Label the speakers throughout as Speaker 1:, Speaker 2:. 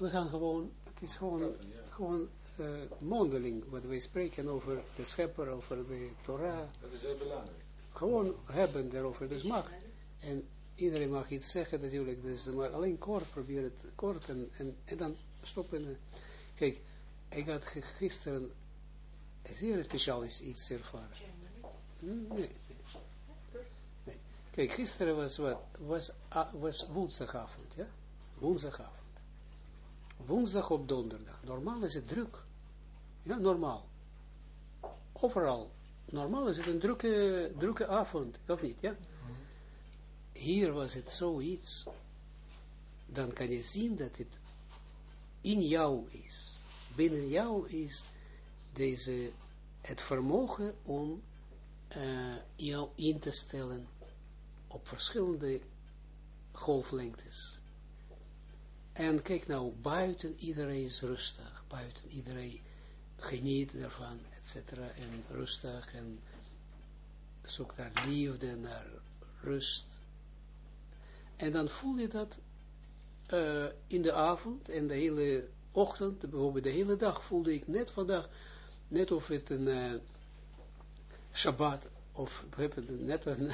Speaker 1: we gaan gewoon, het is gewoon, gewoon uh, mondeling, wat wij spreken over de schepper, over de Torah.
Speaker 2: Dat is heel belangrijk.
Speaker 1: Gewoon hebben daarover, dus mag. En iedereen mag iets zeggen natuurlijk, dus, maar alleen kort, probeer het kort en, en, en dan stoppen. Kijk, ik had gisteren zeer speciaal iets ervaren. Nee, nee. Kijk, gisteren was wat, was, was woensdagavond, ja? Woensdagavond. Woensdag op donderdag. Normaal is het druk. Ja, normaal. Overal. Normaal is het een drukke, drukke avond, of niet, ja? Hier was het zoiets, dan kan je zien dat het in jou is. Binnen jou is deze, het vermogen om uh, jou in te stellen op verschillende golflengtes. En kijk nou, buiten iedereen is rustig, buiten iedereen geniet ervan, etc. En rustig en zoekt naar liefde, naar rust. En dan voel je dat uh, in de avond en de hele ochtend, bijvoorbeeld de hele dag, voelde ik net vandaag, net of het een uh, Shabbat, of net een,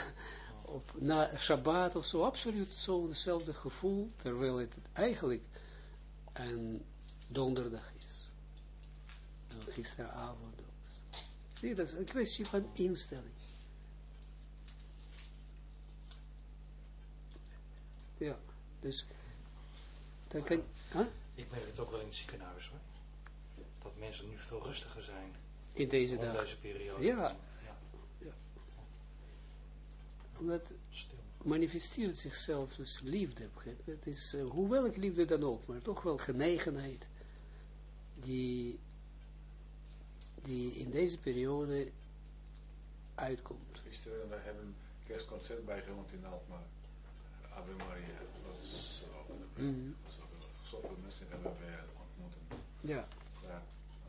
Speaker 1: op, na Shabbat of zo, absoluut zo'n hetzelfde gevoel, terwijl het eigenlijk een donderdag is. En gisteravond ook. Zie je, dat is een kwestie van instelling. Ja, dus dan kan, huh?
Speaker 3: Ik merk het ook wel in het ziekenhuis hoor. Dat mensen nu veel rustiger zijn.
Speaker 1: In deze
Speaker 3: dag. Deze periode.
Speaker 1: Ja. Omdat manifesteert zichzelf dus liefde. Het is, uh, hoewel ik liefde dan ook, maar toch wel genegenheid. Die, die in deze periode uitkomt.
Speaker 2: Gisteren, we hebben een kerstconcert bijgewoond in Alkmaar. Ave Maria. Dat was, mm -hmm. zoveel mensen hebben we ontmoeten.
Speaker 1: Ja. ja.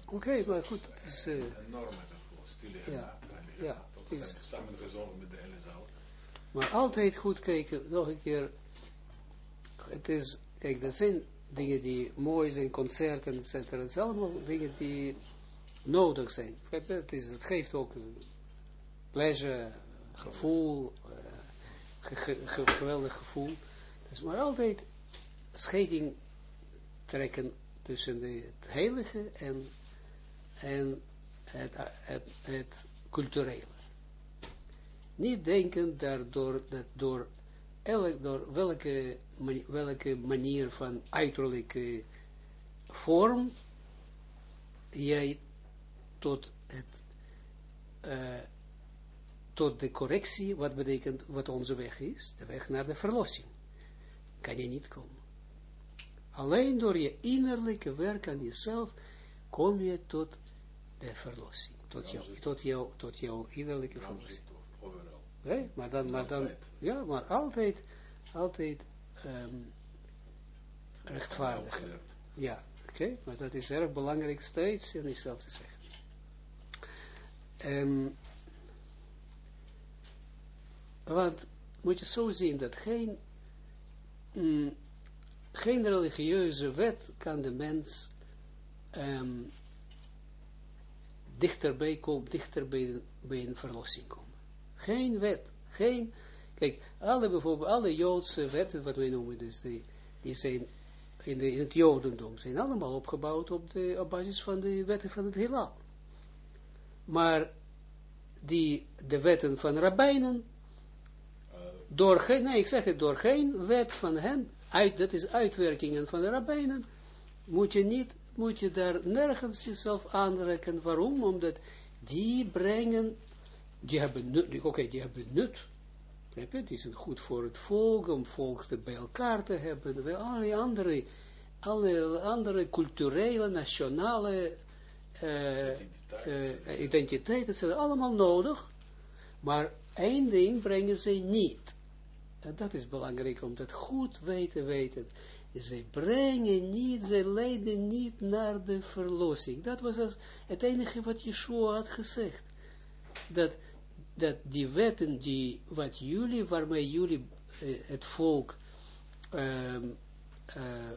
Speaker 1: Oké, okay, maar goed. Het is, uh,
Speaker 2: een enorme gevoel, stille
Speaker 1: ja. Ja,
Speaker 2: het is samen gezongen met de hele zaal.
Speaker 1: Maar altijd goed kijken, nog een keer. Het is, kijk, dat zijn dingen die mooi zijn, concerten, et cetera. Het zijn allemaal dingen die nodig zijn. Het, is, het geeft ook pleasure, gevoel, ge, ge, geweldig gevoel. Dus maar altijd scheiding trekken tussen de, het heilige en, en het, het, het culturele. Niet denken daardoor, dat door, elk, door welke, welke manier van uiterlijke vorm jij tot het uh, tot de correctie, wat betekent, wat onze weg is, de weg naar de verlossing, kan je niet komen. Alleen door je innerlijke werk aan jezelf, kom je tot de verlossing, tot, jou, tot, jou, tot jouw innerlijke verlossing. Nee, maar dan, maar dan, ja, maar altijd, altijd um, rechtvaardig. Ja, oké, okay, maar dat is erg belangrijk steeds in jezelf te zeggen. Um, want moet je zo zien dat geen, mm, geen religieuze wet kan de mens um, dichterbij komen, dichter bij, bij een verlossing komen. Geen wet, geen, kijk, alle bijvoorbeeld, alle Joodse wetten, wat wij noemen, dus die, die zijn in, de, het Jodendom, zijn allemaal opgebouwd op, de, op basis van de wetten van het heelal. Maar die, de wetten van rabbijnen, door geen, nee, ik zeg het, door geen wet van hen, uit, dat is uitwerkingen van de rabbijnen, moet je niet, moet je daar nergens jezelf aanrekken. Waarom? Omdat die brengen, die hebben nut, oké, die hebben nut, die zijn goed voor het volk, om volk bij elkaar te hebben, bij alle andere, alle andere culturele, nationale uh, uh, identiteiten zijn allemaal nodig, maar één ding brengen ze niet. En dat is belangrijk om dat goed weten weten. Zij brengen niet, zij leiden niet naar de verlossing. Dat was het enige wat Yeshua had gezegd. Dat, dat die wetten, die, wat jullie, waarmee jullie uh, het volk uh, uh,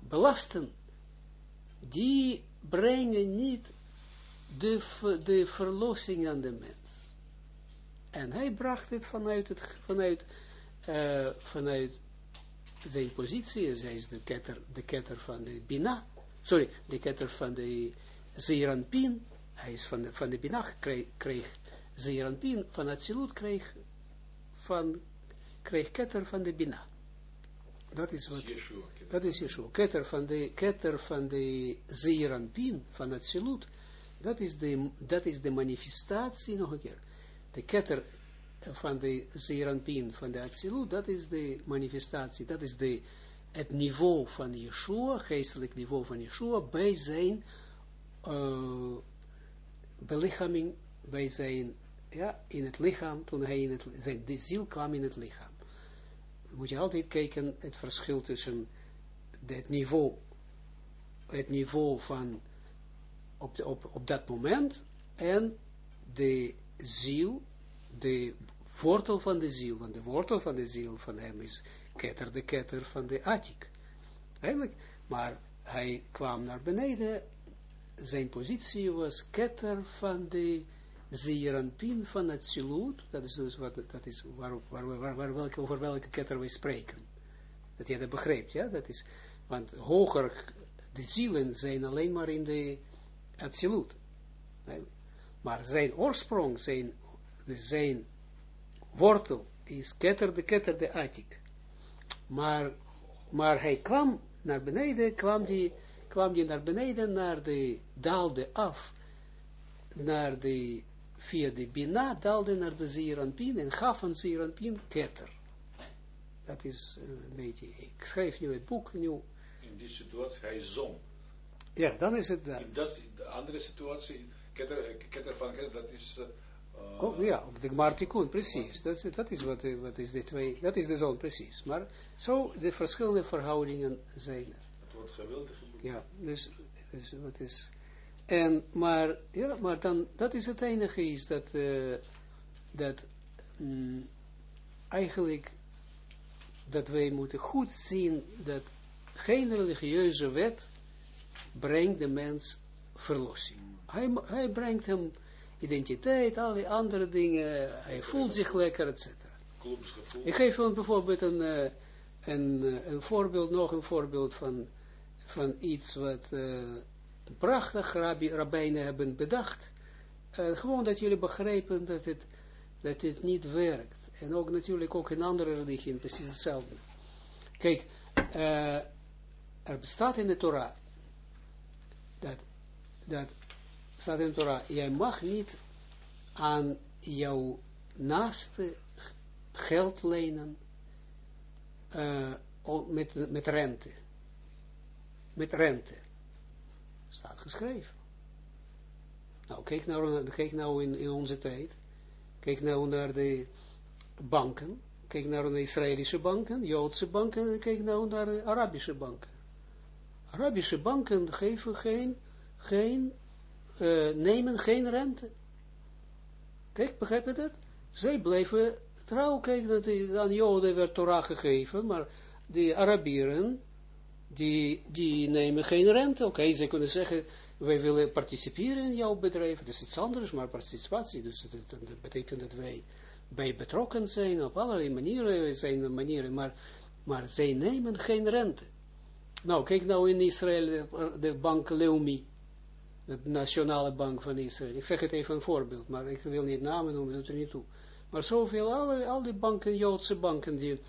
Speaker 1: belasten, die brengen niet de, de verlossing aan de mens. En hij bracht het vanuit, het, vanuit, eh, vanuit zijn positie, zij is de ketter, de ketter van de Bina, sorry, de ketter van de Zeranpin, hij is van de, van Bina, kreeg, kreeg Zeranpin, van Atsilut kreeg, van, kreeg ketter van de Bina. Dat is wat,
Speaker 2: Yeshua.
Speaker 1: dat is Yeshua. Ketter van de, ketter van de Zeranpin, van Atsilut, dat is de, dat is de manifestatie, nog een keer, de ketter van de Zeranpin, van de Atsilut, dat is de manifestatie, dat is de, het niveau van Yeshua, geestelijk niveau van Yeshua, bij zijn uh, belichaming, bij zijn, ja, in het lichaam, toen hij in het, zijn, de ziel kwam in het lichaam. Moet je altijd kijken, het verschil tussen het niveau, het niveau van, op, de, op, op dat moment, en de ziel, de wortel van de ziel, want de wortel van de ziel van hem is ketter, de ketter van de Atik. Eigenlijk, maar hij kwam naar beneden, zijn positie was ketter van de Zeeranpin van het Silut, dat is dus wat, dat is waar, waar, waar, welke, over welke ketter we spreken. Dat je dat begrijpt, ja, dat is, want hoger, de zielen zijn alleen maar in de Atsilut. Maar zijn oorsprong, zijn, zijn wortel is ketter de ketter de Atik. Maar, maar hij kwam naar beneden, kwam die, kwam die naar beneden, naar de, daalde af, naar de, via de Bina, daalde naar de Zeeranpin en gaf aan Zeeranpin ketter. Dat is een beetje, ik schrijf nu het boek, nu.
Speaker 2: In die situatie, hij zong.
Speaker 1: Ja, dan is het dat.
Speaker 2: In dat, de andere situatie, ketter, ketter van ketter, dat is... Uh,
Speaker 1: oh, ja, op de Martikun, precies. Dat, is, dat is wat, wat is de twee, dat is de zon, precies. Maar zo, de verschillende verhoudingen zijn er.
Speaker 2: Het wordt geweldig.
Speaker 1: Ja, dus, dus wat is... En, maar, ja, maar dan, dat is het enige is dat, uh, dat mm, eigenlijk, dat wij moeten goed zien dat geen religieuze wet brengt de mens verlossing. Hij, hij brengt hem identiteit, al die andere dingen, hij voelt zich lekker, etc. Ik geef hem bijvoorbeeld een, uh, een, een voorbeeld, nog een voorbeeld van, van iets wat uh, prachtig rabbi, rabbijnen hebben bedacht. Uh, gewoon dat jullie begrijpen dat het, dat het niet werkt. En ook natuurlijk ook in andere religieën precies hetzelfde. Kijk, er bestaat in de Torah dat, dat staat in de Torah, jij mag niet aan jouw naaste geld lenen uh, met, met rente. Met rente. Staat geschreven. Nou, kijk nou, kijk nou in, in onze tijd. Kijk nou naar de banken. Kijk naar de Israëlische banken, Joodse banken. Kijk nou naar de Arabische banken. Arabische banken geven geen, geen uh, nemen geen rente. Kijk, begrijp je dat? Zij blijven trouw, kijk, dat aan Joden werd Torah gegeven, maar die Arabieren, die, die nemen geen rente. Oké, zij kunnen zeggen, wij willen participeren in jouw bedrijf, dat is iets anders, maar participatie, dus dat, betekent dat wij bij betrokken zijn, op allerlei manieren, zijn manieren, maar, maar zij nemen geen rente. Nou, kijk nou in Israël, de, bank Leumi, de nationale bank van Israël. Ik zeg het even een voorbeeld, maar ik wil niet namen noemen, doet er niet toe. Maar zoveel, al, al die banken, Joodse banken, die,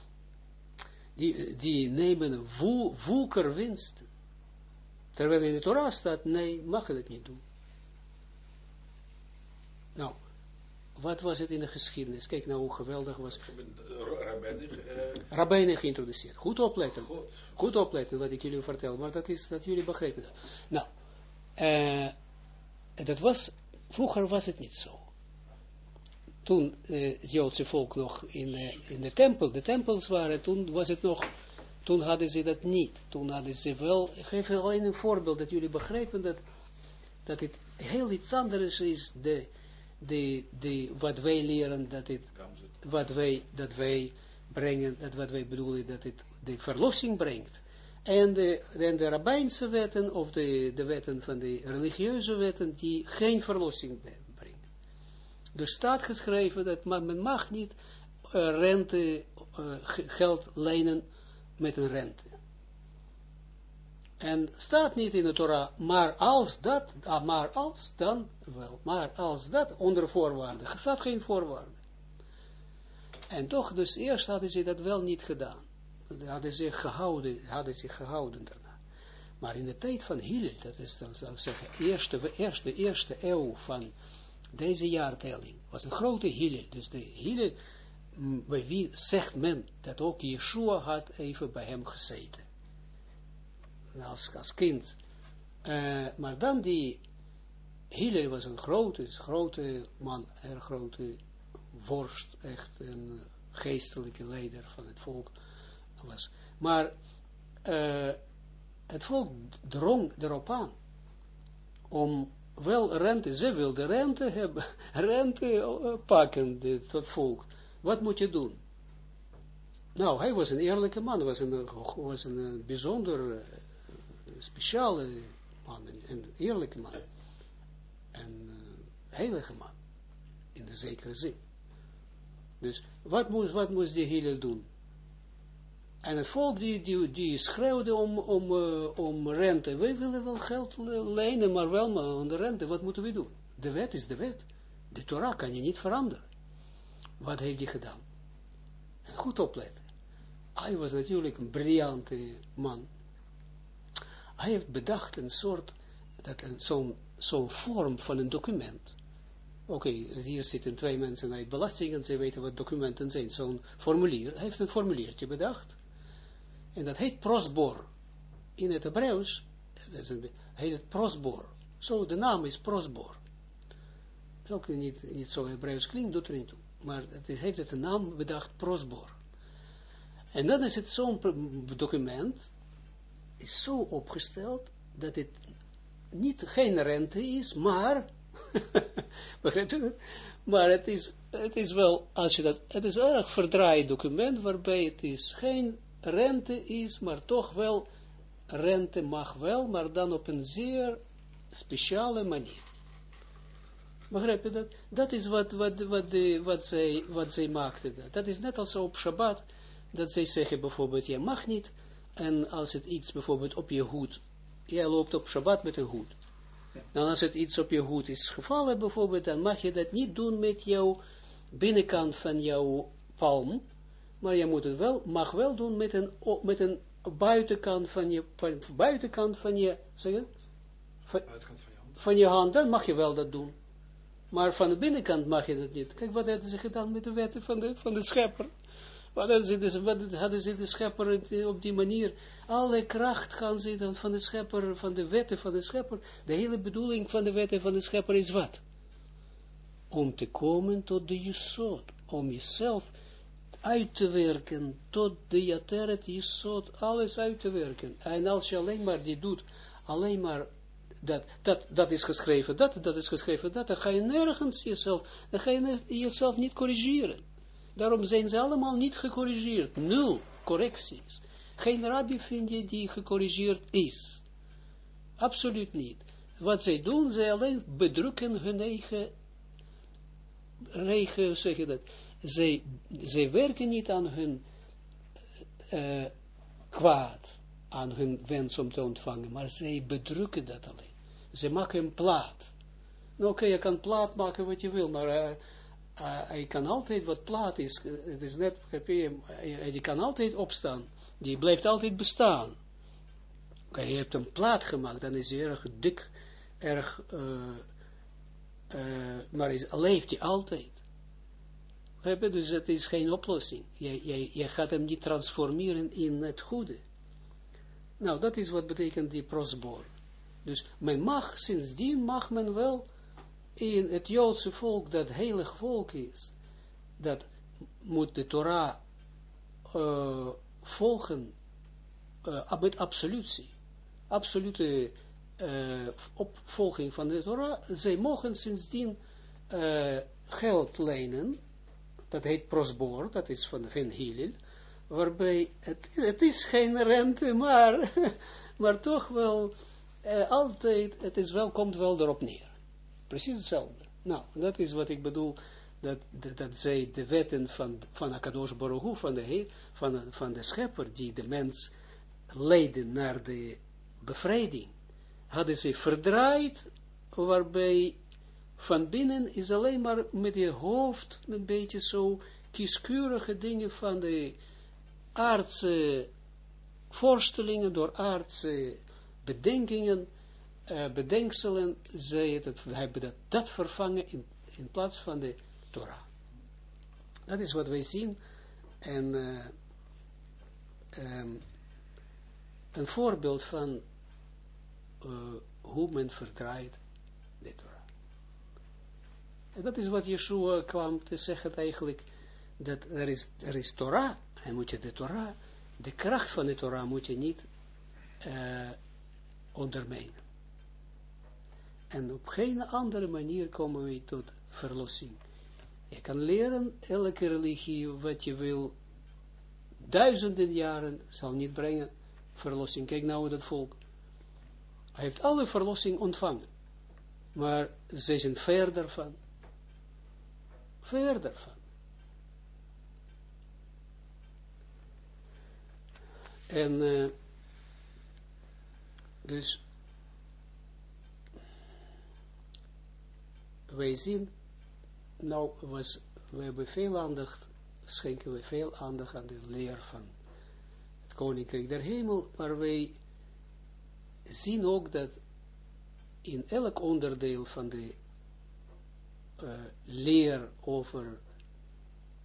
Speaker 1: die, die nemen vo, winst. Terwijl in de Torah staat, nee, mag je dat niet doen. Nou, wat was het in de geschiedenis? Kijk nou hoe geweldig was. Rabbijnen geïntroduceerd. Goed opletten.
Speaker 2: God.
Speaker 1: Goed opletten wat ik jullie vertel, maar dat is dat jullie begrijpen. Nou, uh, dat was, vroeger was het niet zo. Toen uh, het Joodse volk nog in, in de tempel, de tempels waren, toen was het nog, toen hadden ze dat niet. Toen hadden ze wel, ik geef alleen een voorbeeld, dat jullie begrijpen dat, dat het heel iets anders is, de, de, de, wat wij leren, dat het, wat wij, dat wij brengen, dat wat wij bedoelen, dat het de verlossing brengt. En de, en de rabbijnse wetten, of de, de wetten van de religieuze wetten, die geen verlossing brengen. Dus staat geschreven dat men mag niet uh, rente, uh, geld lenen met een rente. En staat niet in de Torah, maar als dat, ah, maar als dan wel, maar als dat, onder voorwaarden. Er staat geen voorwaarden. En toch, dus eerst hadden ze dat wel niet gedaan. Hadden ze gehouden, hadden ze gehouden daarna. Maar in de tijd van Hillel, dat is dan, zou zeggen, eerste, eerste, eerste eeuw van deze jaartelling, was een grote Hillel. Dus de Hillel, bij wie zegt men dat ook Yeshua had even bij hem gezeten. Als, als kind. Uh, maar dan die, Hillel was een grote, grote man, een grote vorst, echt een geestelijke leider van het volk was. Maar uh, het volk drong erop aan om wel rente, ze wilde rente hebben, rente pakken, dit, volk. Wat moet je doen? Nou, hij was een eerlijke man, was een, was een bijzonder uh, speciale man, een, eerlijke man. Een heilige man, in de zekere zin. Dus wat moest, wat moest die Hillel doen? En het volk die, die, schreeuwde om, om, uh, om rente. Wij willen wel geld lenen, maar wel maar aan de rente. Wat moeten we doen? De wet is de wet. De Torah kan je niet veranderen. Wat heeft hij gedaan? En goed opletten. Hij was natuurlijk een briljante man. Hij heeft bedacht een soort, zo'n zo'n vorm van een document Oké, hier zitten twee mensen uit belastingen, ze weten wat documenten zijn. Zo'n formulier, hij heeft een formuliertje bedacht. En dat heet prosbor. In het Hebreeuws, heet het prosbor. Zo, de naam is prosbor. Het is ook niet, niet zo Hebreeuws klinkt, doet er niet toe. Maar het heeft het een naam bedacht, prosbor. En dan is het zo'n document, is zo opgesteld, dat het niet geen rente is, maar Maar het is, het is wel, als je dat, het is een erg verdraaid document, waarbij het is geen rente is, maar toch wel, rente mag wel, maar dan op een zeer speciale manier. Begrijp je dat? Dat is wat, wat, wat, de, wat, zij, wat zij maakten. Dat. dat is net als op Shabbat, dat zij zeggen bijvoorbeeld, je mag niet, en als het iets bijvoorbeeld op je hoed, jij loopt op Shabbat met een hoed, dan als het iets op je hoed is gevallen bijvoorbeeld, dan mag je dat niet doen met jouw binnenkant van jouw palm, maar je moet het wel, mag wel doen met een, met een buitenkant van je, buitenkant van je, zeg je? Van, buitenkant van je hand. Van je hand, dan mag je wel dat doen. Maar van de binnenkant mag je dat niet. Kijk, wat hebben ze gedaan met de wetten van de, van de schepper. Wat hadden ze, dus, wat hadden ze de schepper op die manier, alle kracht gaan zitten van de schepper, van de wetten van de schepper. De hele bedoeling van de wetten van de schepper is wat? Om te komen tot de jesot, om jezelf uit te werken, tot de jateret jesot, alles uit te werken. En als je alleen maar die doet, alleen maar dat, dat, dat is geschreven, dat, dat is geschreven, dat, dan ga je nergens jezelf, dan ga je jezelf niet corrigeren. Daarom zijn ze allemaal niet gecorrigeerd. Nul correcties. Geen rabbi vind je die gecorrigeerd is. Absoluut niet. Wat zij doen, zij alleen bedrukken hun eigen, eigen zeg je dat, zij, werken niet aan hun uh, kwaad, aan hun wens om te ontvangen, maar zij bedrukken dat alleen. Ze maken een plaat. Nou, oké, je kan plaat maken wat je wil, maar uh, hij kan altijd, wat plaat is, het is net, die kan altijd opstaan, die blijft altijd bestaan. Oké, je hebt een plaat gemaakt, dan is hij erg dik, erg, maar is, leeft hij altijd. Dus het is geen oplossing. Je, je, je gaat hem niet transformeren in het goede. Nou, dat is wat betekent die prosbor. Dus men mag, sindsdien mag men wel in het Joodse volk, dat heilig volk is, dat moet de Torah uh, volgen uh, met absolutie, absolute uh, opvolging van de Torah, zij mogen sindsdien geld lenen, dat heet prosbor, dat is van, van Hillel, waarbij het, het is geen rente, maar, maar toch wel uh, altijd, het is wel, komt wel erop neer. Precies hetzelfde. Nou, dat is wat ik bedoel, dat, dat, zij de wetten van, van Akadosh Baruch Hu, van de, van, van de schepper, die de mens leiden naar de bevrijding, hadden ze verdraaid, waarbij van binnen is alleen maar met je hoofd een beetje zo kieskeurige dingen van de aardse voorstellingen, door aardse bedenkingen, uh, bedenkselen, zij het, hebben dat, dat vervangen in, in plaats van de Torah. Dat is wat wij zien. En uh, um, een voorbeeld van uh, hoe men verdraait dat is wat Yeshua kwam te zeggen eigenlijk, dat er is, er Torah, en moet je de Torah, de kracht van de Torah moet je niet uh, ondermijnen. En op geen andere manier komen we tot verlossing. Je kan leren, elke religie, wat je wil, duizenden jaren, zal niet brengen verlossing. Kijk nou dat volk. Hij heeft alle verlossing ontvangen. Maar ze zijn verder van. Verder van. En uh, dus wij zien, nou was, we hebben veel aandacht, schenken we veel aandacht aan de leer van het koninkrijk der hemel, maar wij zien ook dat in elk onderdeel van de uh, leer over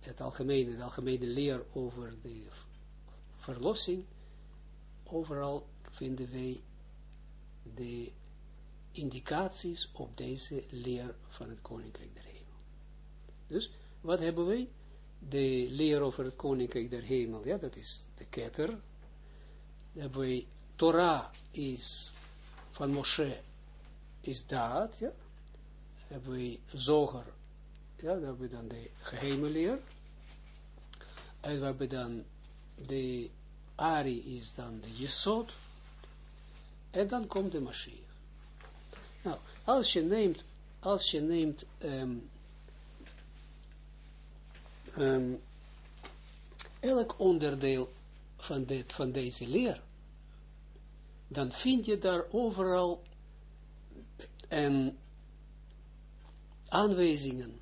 Speaker 1: het algemene, het algemene leer over de verlossing, overal vinden wij de indicaties op deze leer van het Koninkrijk der Hemel. Dus, wat hebben wij? De leer over het Koninkrijk der Hemel, ja, dat is de ketter. Dan hebben wij Torah is van Moshe, is dat, ja. Hebben wij Zoger, ja, dan hebben we dan de geheime leer. En we hebben dan de Ari is dan de Jesod. En dan komt de Mashiach. Nou, als je neemt, als je neemt um, um, elk onderdeel van, dit, van deze leer, dan vind je daar overal en aanwijzingen,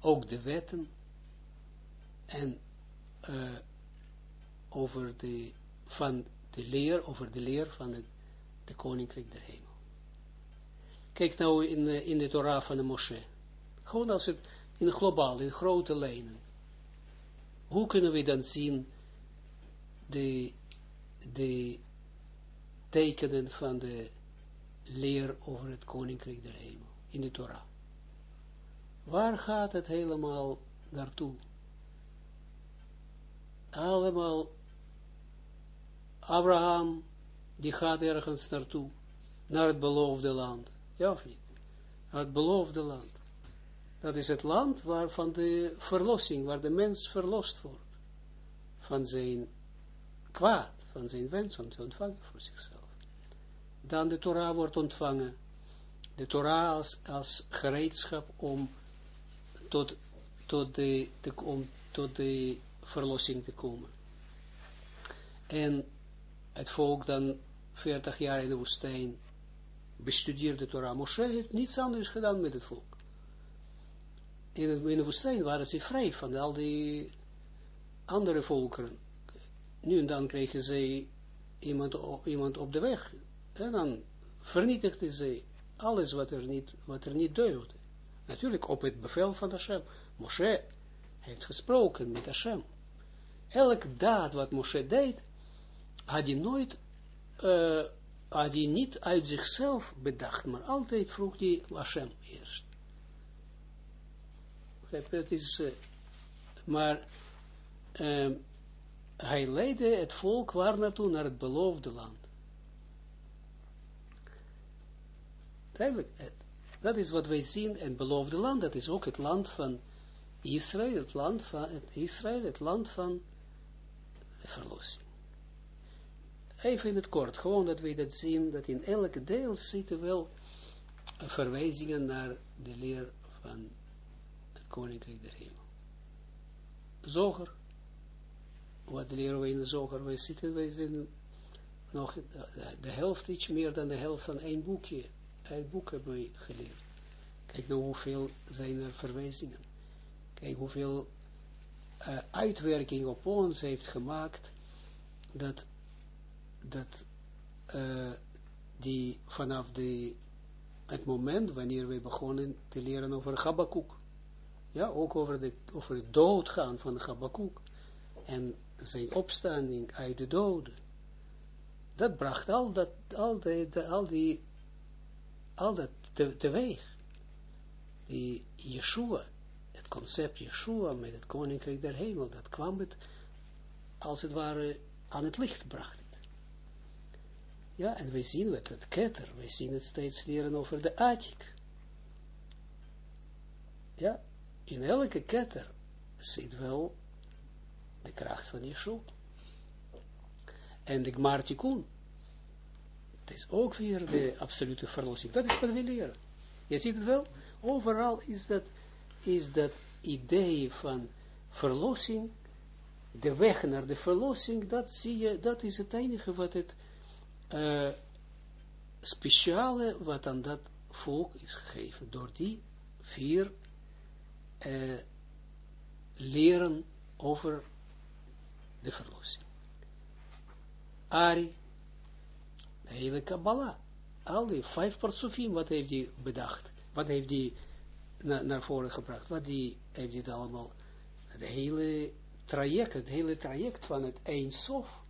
Speaker 1: ook de wetten, en uh, over de, van de leer, over de leer van het, de koninkrijk der hemel. Kijk nou in, de, in de Torah van de Moshe. Gewoon als het in globaal, in grote lijnen. Hoe kunnen we dan zien de, de tekenen van de leer over het koninkrijk der hemel in de Torah? Waar gaat het helemaal naartoe? Allemaal Abraham, die gaat ergens naartoe, naar het beloofde land. Ja of niet? Naar het beloofde land. Dat is het land waar van de verlossing, waar de mens verlost wordt. Van zijn kwaad, van zijn wens om te ontvangen voor zichzelf. Dan de Torah wordt ontvangen. De Torah als, als gereedschap om tot, tot, de, te, om tot de verlossing te komen. En het volk dan 40 jaar in de woestijn bestudeerde Torah. Moshe heeft niets anders gedaan met het volk. In, het, in de woestijn waren ze vrij van al die andere volkeren. Nu en dan kregen ze iemand, iemand op de weg. En dan vernietigden ze alles wat er niet, wat er niet deugde. Natuurlijk op het bevel van Hashem. Moshe heeft gesproken met Hashem. Elk daad wat Moshe deed, had hij nooit, uh, had hij niet uit zichzelf bedacht, maar altijd vroeg hij Hashem eerst. Het is, uh, maar uh, hij leidde het volk waar naartoe, naar het beloofde land. Duidelijk, dat is wat wij zien, het beloofde land, dat is ook het land van Israël, het land van Israël, het land van verlossing. Even in het kort, gewoon dat we dat zien, dat in elke deel zitten wel verwijzingen naar de leer van het Koninkrijk der Hemel. Zoger, wat leren we in de zoger? Wij zitten, wij zijn nog de, helft, iets meer dan de helft van één boekje, boek hebben we geleerd. Kijk nou hoeveel zijn er verwijzingen. Kijk hoeveel uh, uitwerking op ons heeft gemaakt, dat, dat uh, die vanaf de, het moment wanneer we begonnen te leren over Habakkuk, ja, ook over, de, over het doodgaan van Habakkuk, en zijn opstanding uit de doden, dat bracht al dat, al, die, al die, al dat te, teweeg. Die Yeshua, het concept Yeshua met het koninkrijk der hemel, dat kwam het, als het ware, aan het licht bracht het. Ja, en we zien het, het ketter, we zien het steeds leren over de Atik. Ja, in elke ketter zit wel de kracht van Yeshua. En de Gmartikun, is ook weer de absolute verlossing. Dat is wat we leren. Je ziet het wel, overal is dat, is dat idee van verlossing, de weg naar de verlossing, dat zie je, dat is het enige wat het uh, speciale wat aan dat volk is gegeven, door die vier uh, leren over de verlossing. Ari, de hele Kabbalah, al die vijf partsofim, wat heeft hij bedacht? Wat heeft hij na, naar voren gebracht? Wat die, heeft hij allemaal, het hele traject, het hele traject van het Eindsof,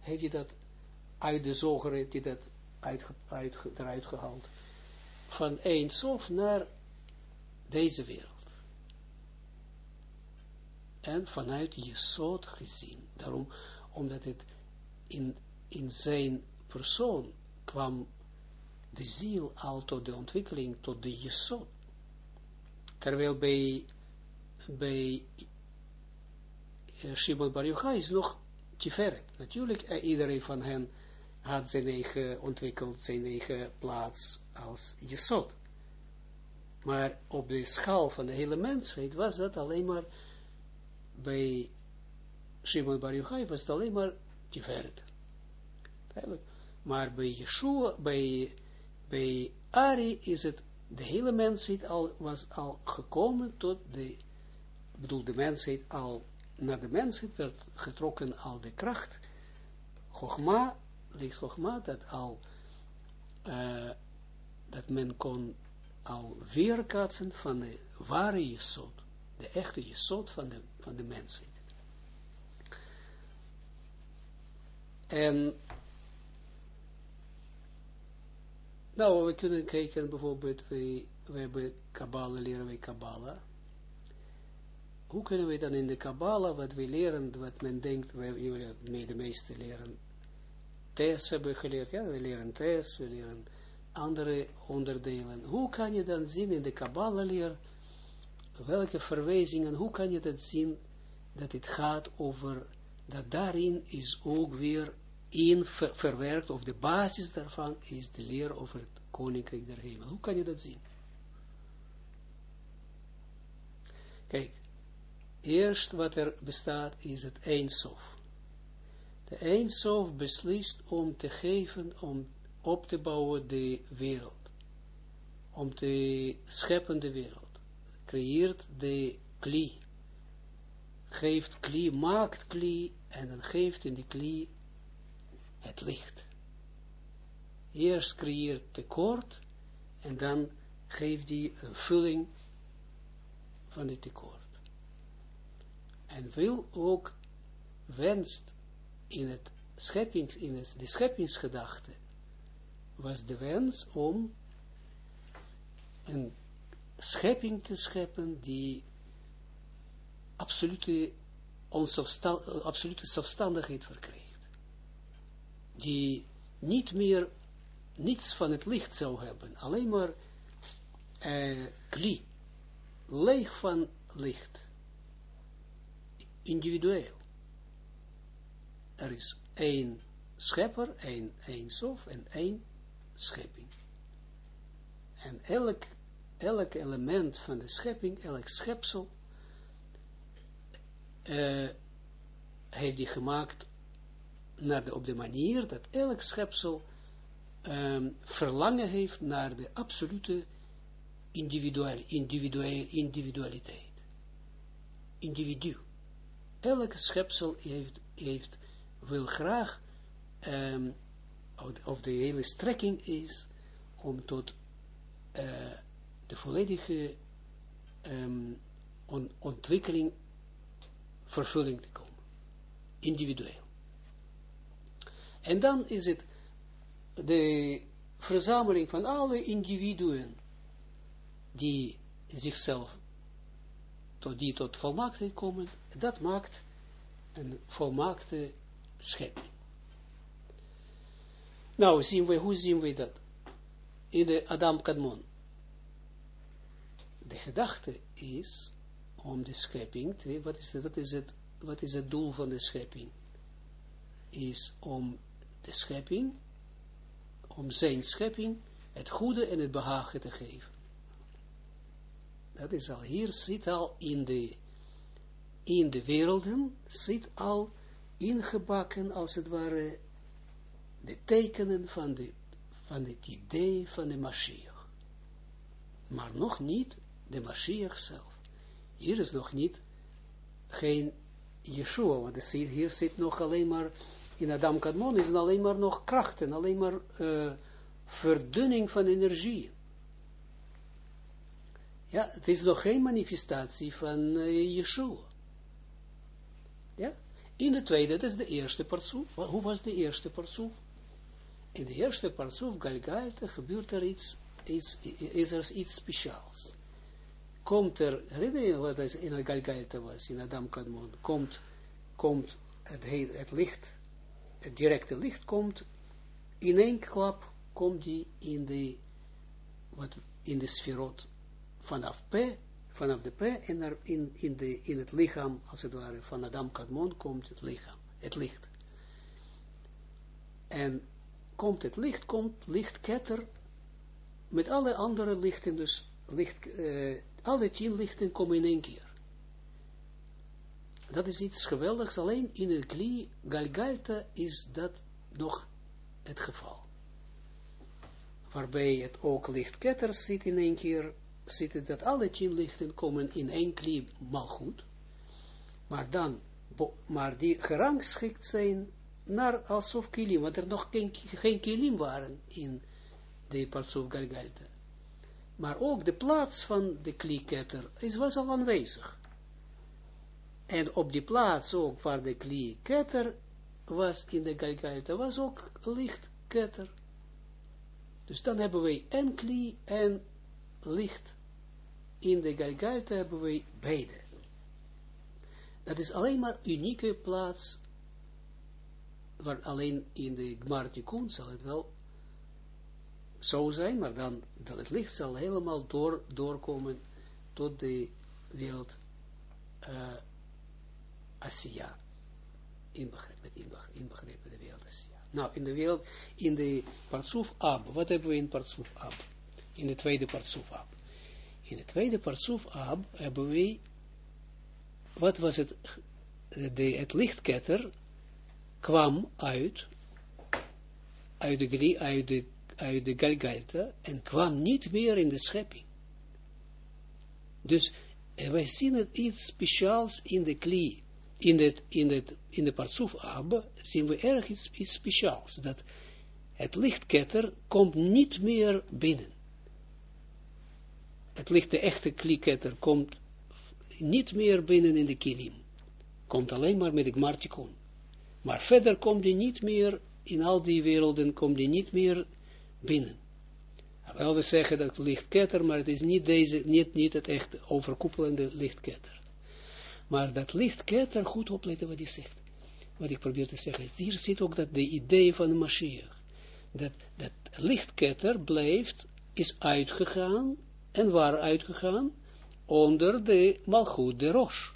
Speaker 1: heeft hij dat uit de zoger, heeft hij dat uit, uit, eruit gehaald. Van Eindsof naar deze wereld. En vanuit Jesod gezien. Daarom, omdat het in, in zijn persoon kwam de ziel al tot de ontwikkeling, tot de Jesod. Terwijl bij, bij uh, Shimon Bar Yochai is nog Tiferet. Natuurlijk, uh, iedereen van hen had zijn eigen ontwikkeld, zijn eigen plaats als Jesod. Maar op de schaal van de hele mensheid was dat alleen maar bij Shimon Bar Yochai was het alleen maar Tiferet. Maar bij Yeshua, bij, bij Ari is het, de hele mensheid al, was al gekomen tot de, bedoel, de mensheid al, naar de mensheid werd getrokken al de kracht, Chogma, licht Chogma, dat al, uh, dat men kon al weerkaatsen van de ware Jesod, de echte Jesod van de, van de mensheid. En Nou, we kunnen kijken, bijvoorbeeld, we, we hebben Kabbalah, leren we Kabbalah. Hoe kunnen we dan in de Kabbalah, wat we leren, wat men denkt, we jullie de meeste leren, Tes hebben geleerd, ja, we leren Tes, we leren andere onderdelen. Hoe kan je dan zien in de Kabbalah leer, welke verwijzingen, hoe kan je dat zien, dat het gaat over, dat daarin is ook weer in verwerkt, of de basis daarvan is de leer over het koninkrijk der hemel. Hoe kan je dat zien? Kijk, eerst wat er bestaat is het Eindsof. De Eindsof beslist om te geven, om op te bouwen de wereld. Om te scheppen de wereld. Creëert de kli. Geeft kli, maakt kli en dan geeft in die kli het licht. Eerst creëert tekort en dan geeft die een vulling van het tekort. En wil ook wenst in het scheppings, in het, de scheppingsgedachte was de wens om een schepping te scheppen die absolute, absolute zelfstandigheid verkreeg die niet meer niets van het licht zou hebben, alleen maar uh, kli, leeg van licht, individueel. er is één schepper, één, één en één schepping. En elk, elk element van de schepping, elk schepsel, uh, heeft hij gemaakt naar op de manier dat elk schepsel um, verlangen heeft naar de absolute individuele, individualiteit. Individu. Elke schepsel heeft, wil graag, um, of de hele strekking is, om tot uh, de volledige um, on, ontwikkeling, vervulling te komen. Individueel. En dan is het de verzameling van alle individuen die zichzelf, tot, die tot volmaaktheid komen, dat maakt een volmaakte schepping. Nou, zien we, hoe zien we dat? In de Adam Kadmon. De gedachte is om de schepping, te, wat, is, wat, is het, wat is het doel van de schepping? Is om de schepping, om zijn schepping, het goede en het behagen te geven. Dat is al, hier zit al in de, in de werelden, zit al ingebakken, als het ware, de tekenen van, de, van het idee van de Mashiach. Maar nog niet de Mashiach zelf. Hier is nog niet geen Yeshua, want hier zit nog alleen maar in Adam Kadmon is alleen maar nog krachten, alleen maar uh, verdunning van energie. Ja, het is nog geen manifestatie van uh, Yeshua. Ja, in de tweede, dat is de eerste partsoef. Hoe was de eerste partsoef? In de eerste partsoef, Galgalta, gebeurt er iets, iets, is er iets speciaals. Komt er, herinner je wat in Galgalta was, in Adam Kadmon, komt, komt het, het licht het directe licht komt, in één klap komt die in de, wat, in de sferot vanaf P, vanaf de P en in, in, de, in het lichaam, als het ware, van Adam Kadmon komt het lichaam, het licht. En komt het licht, komt lichtketter, met alle andere lichten, dus licht, uh, alle tien lichten komen in één keer. Dat is iets geweldigs, alleen in het kli Galgalta is dat nog het geval. Waarbij het ook lichtketter zit in één keer, zit dat alle tien lichten komen in één kli goed. Maar dan, maar die gerangschikt zijn naar alsof kilim, want er nog geen, geen kilim waren in de Partsuf Galgalta. Maar ook de plaats van de klieketter is was al aanwezig. En op die plaats ook waar de kli ketter was in de Galgalta, was ook licht ketter. Dus dan hebben wij en kli en licht. In de Galgalta hebben wij beide. Dat is alleen maar unieke plaats, waar alleen in de Gmartikun zal het wel zo zijn, maar dan dat het licht zal helemaal door, doorkomen tot de wereld uh, Asiya. Inbegrepen, inbegrepen de wereld Asiya. Nou, in de wereld, in de Partsuf Ab, wat hebben we in Partsuf Ab? In de tweede Partsuf Ab. In de tweede Partsuf Ab hebben we, wat was het, de, het lichtketter kwam uit, uit de, uit de, uit de Galgalta, en kwam niet meer in de schepping. Dus wij zien het iets speciaals in de klie, in, het, in, het, in de Partsuf Abba zien we erg iets, speciaals, dat het lichtketter komt niet meer binnen. Het licht, de echte kliketter, komt niet meer binnen in de kilim. Komt alleen maar met de gmartikon. Maar verder komt hij niet meer, in al die werelden komt hij niet meer binnen. Wel we zeggen dat lichtketter, maar het is niet deze, niet, niet het echt overkoepelende lichtketter. Maar dat lichtketter, goed opletten wat hij zegt. Wat ik probeer te zeggen. Hier zit ook dat de idee van de Mashiach. Dat, dat lichtketter blijft, is uitgegaan. En waar uitgegaan? Onder de Malchut de Rosh.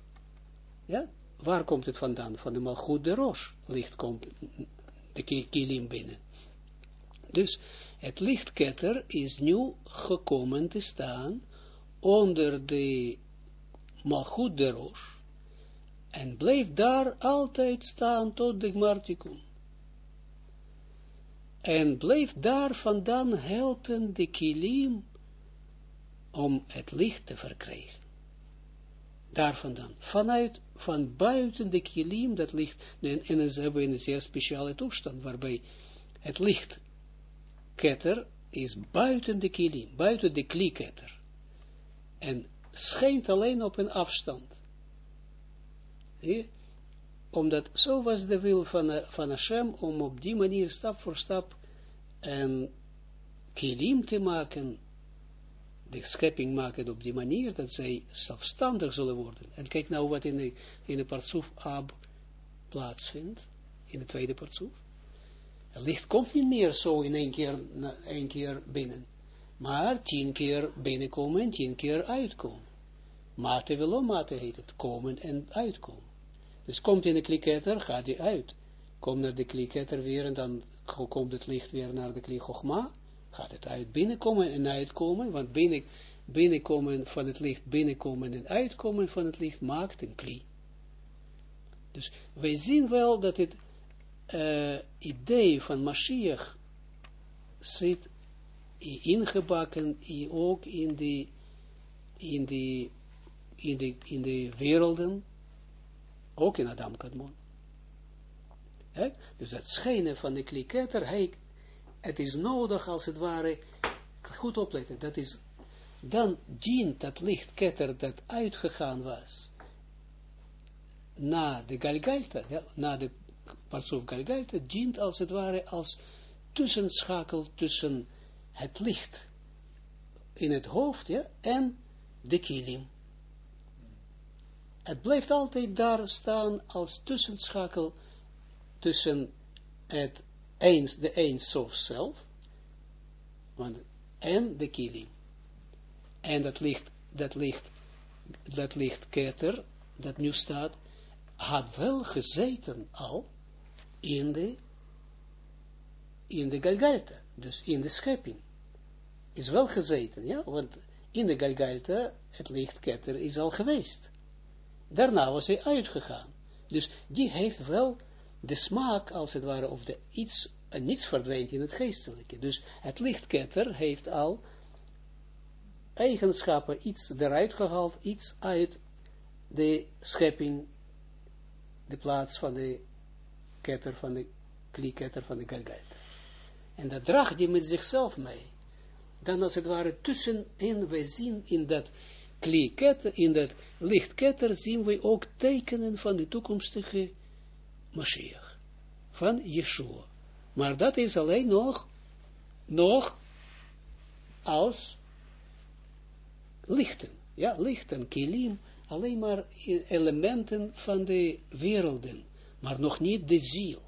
Speaker 1: Ja? waar komt het vandaan? Van de malgoed de roos. Licht komt de kilim binnen. Dus het lichtketter is nu gekomen te staan onder de malgoed de roos. En bleef daar altijd staan tot de Gmartikun. En bleef daar vandaan helpen de kilim om het licht te verkrijgen. Daar vandaan. Vanuit, van buiten de kilim, dat licht, en, en ze hebben een zeer speciale toestand, waarbij het licht ketter is buiten de kilim, buiten de kliketter. En schijnt alleen op een afstand. Omdat zo was de wil van, van Hashem om op die manier stap voor stap een kilim te maken, de schepping maken op die manier dat zij zelfstandig zullen worden. En kijk nou wat in de, in de partsoef Ab plaatsvindt, in de tweede partsoef. Het licht komt niet meer zo in één keer, één keer binnen, maar tien keer binnenkomen en tien keer uitkomen. Mate wel mate heet het, komen en uitkomen. Dus komt in de kliketter, gaat hij uit. Komt naar de kliketter weer en dan komt het licht weer naar de klikogma. Gaat het uit binnenkomen en uitkomen, want binnen, binnenkomen van het licht, binnenkomen en uitkomen van het licht maakt een kli. Dus wij zien wel dat het uh, idee van Mashiach zit ingebakken ook in de, in de, in de, in de werelden, ook in Adam Kadmon. Dus dat schijnen van de kliketter, hij, het is nodig als het ware, goed opletten, dat is, dan dient dat lichtketter dat uitgegaan was, na de Galgalta, na de Parsuf Galgalta dient als het ware als tussenschakel tussen het licht in het hoofd ja, en de kilim. Het blijft altijd daar staan als tussenschakel tussen het eens, de Eindsof zelf en de kilim. En dat licht, dat licht, dat licht keter, dat nu staat, had wel gezeten al in de, in de Galgalta, dus in de schepping. Is wel gezeten, ja, want in de Galgalta, het lichtketter is al geweest. Daarna was hij uitgegaan. Dus die heeft wel de smaak, als het ware, of de iets, en niets verdwijnt in het geestelijke. Dus het lichtketter heeft al eigenschappen, iets eruit gehaald, iets uit de schepping, de plaats van de ketter van de klieketter van de Galgalta. En dat draagt hij met zichzelf mee. Dan als het ware tussenin, wij zien in dat klieketter, in dat lichtketter, zien we ook tekenen van de toekomstige Mashiach. Van Yeshua. Maar dat is alleen nog, nog als lichten. Ja, lichten, kilim, alleen maar elementen van de werelden maar nog niet de ziel.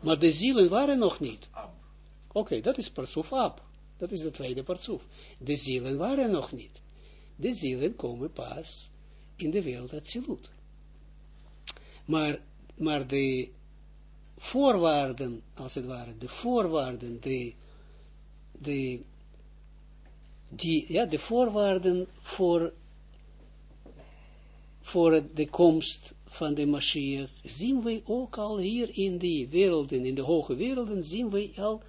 Speaker 1: Maar de zielen waren nog niet. Oké, dat is parsoef ab. Dat is de tweede parsoef. De zielen waren nog niet. De zielen komen pas in de wereld Atsilut. Maar, maar de voorwaarden, als het ware, de voorwaarden, de, de, die, ja, de voorwaarden voor, voor de komst van de Mashiach, zien wij ook al hier in die werelden, in de hoge werelden, zien wij al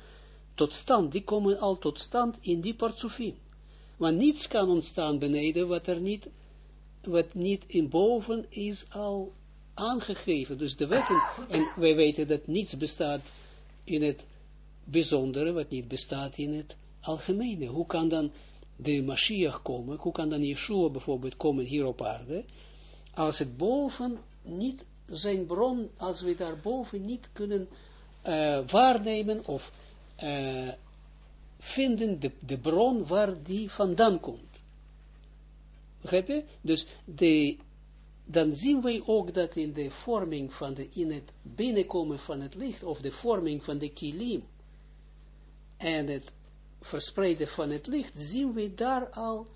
Speaker 1: tot stand, die komen al tot stand in die partsofim. Want niets kan ontstaan beneden wat er niet, wat niet in boven is al aangegeven. Dus de wetten, en wij weten dat niets bestaat in het bijzondere, wat niet bestaat in het algemene. Hoe kan dan de Mashiach komen, hoe kan dan Yeshua bijvoorbeeld komen hier op aarde, als het boven niet zijn bron, als we daarboven niet kunnen uh, waarnemen of uh, vinden de, de bron waar die vandaan komt. Begrijp je? Dus de, dan zien wij ook dat in de vorming van de, in het binnenkomen van het licht, of de vorming van de kilim, en het verspreiden van het licht, zien we daar al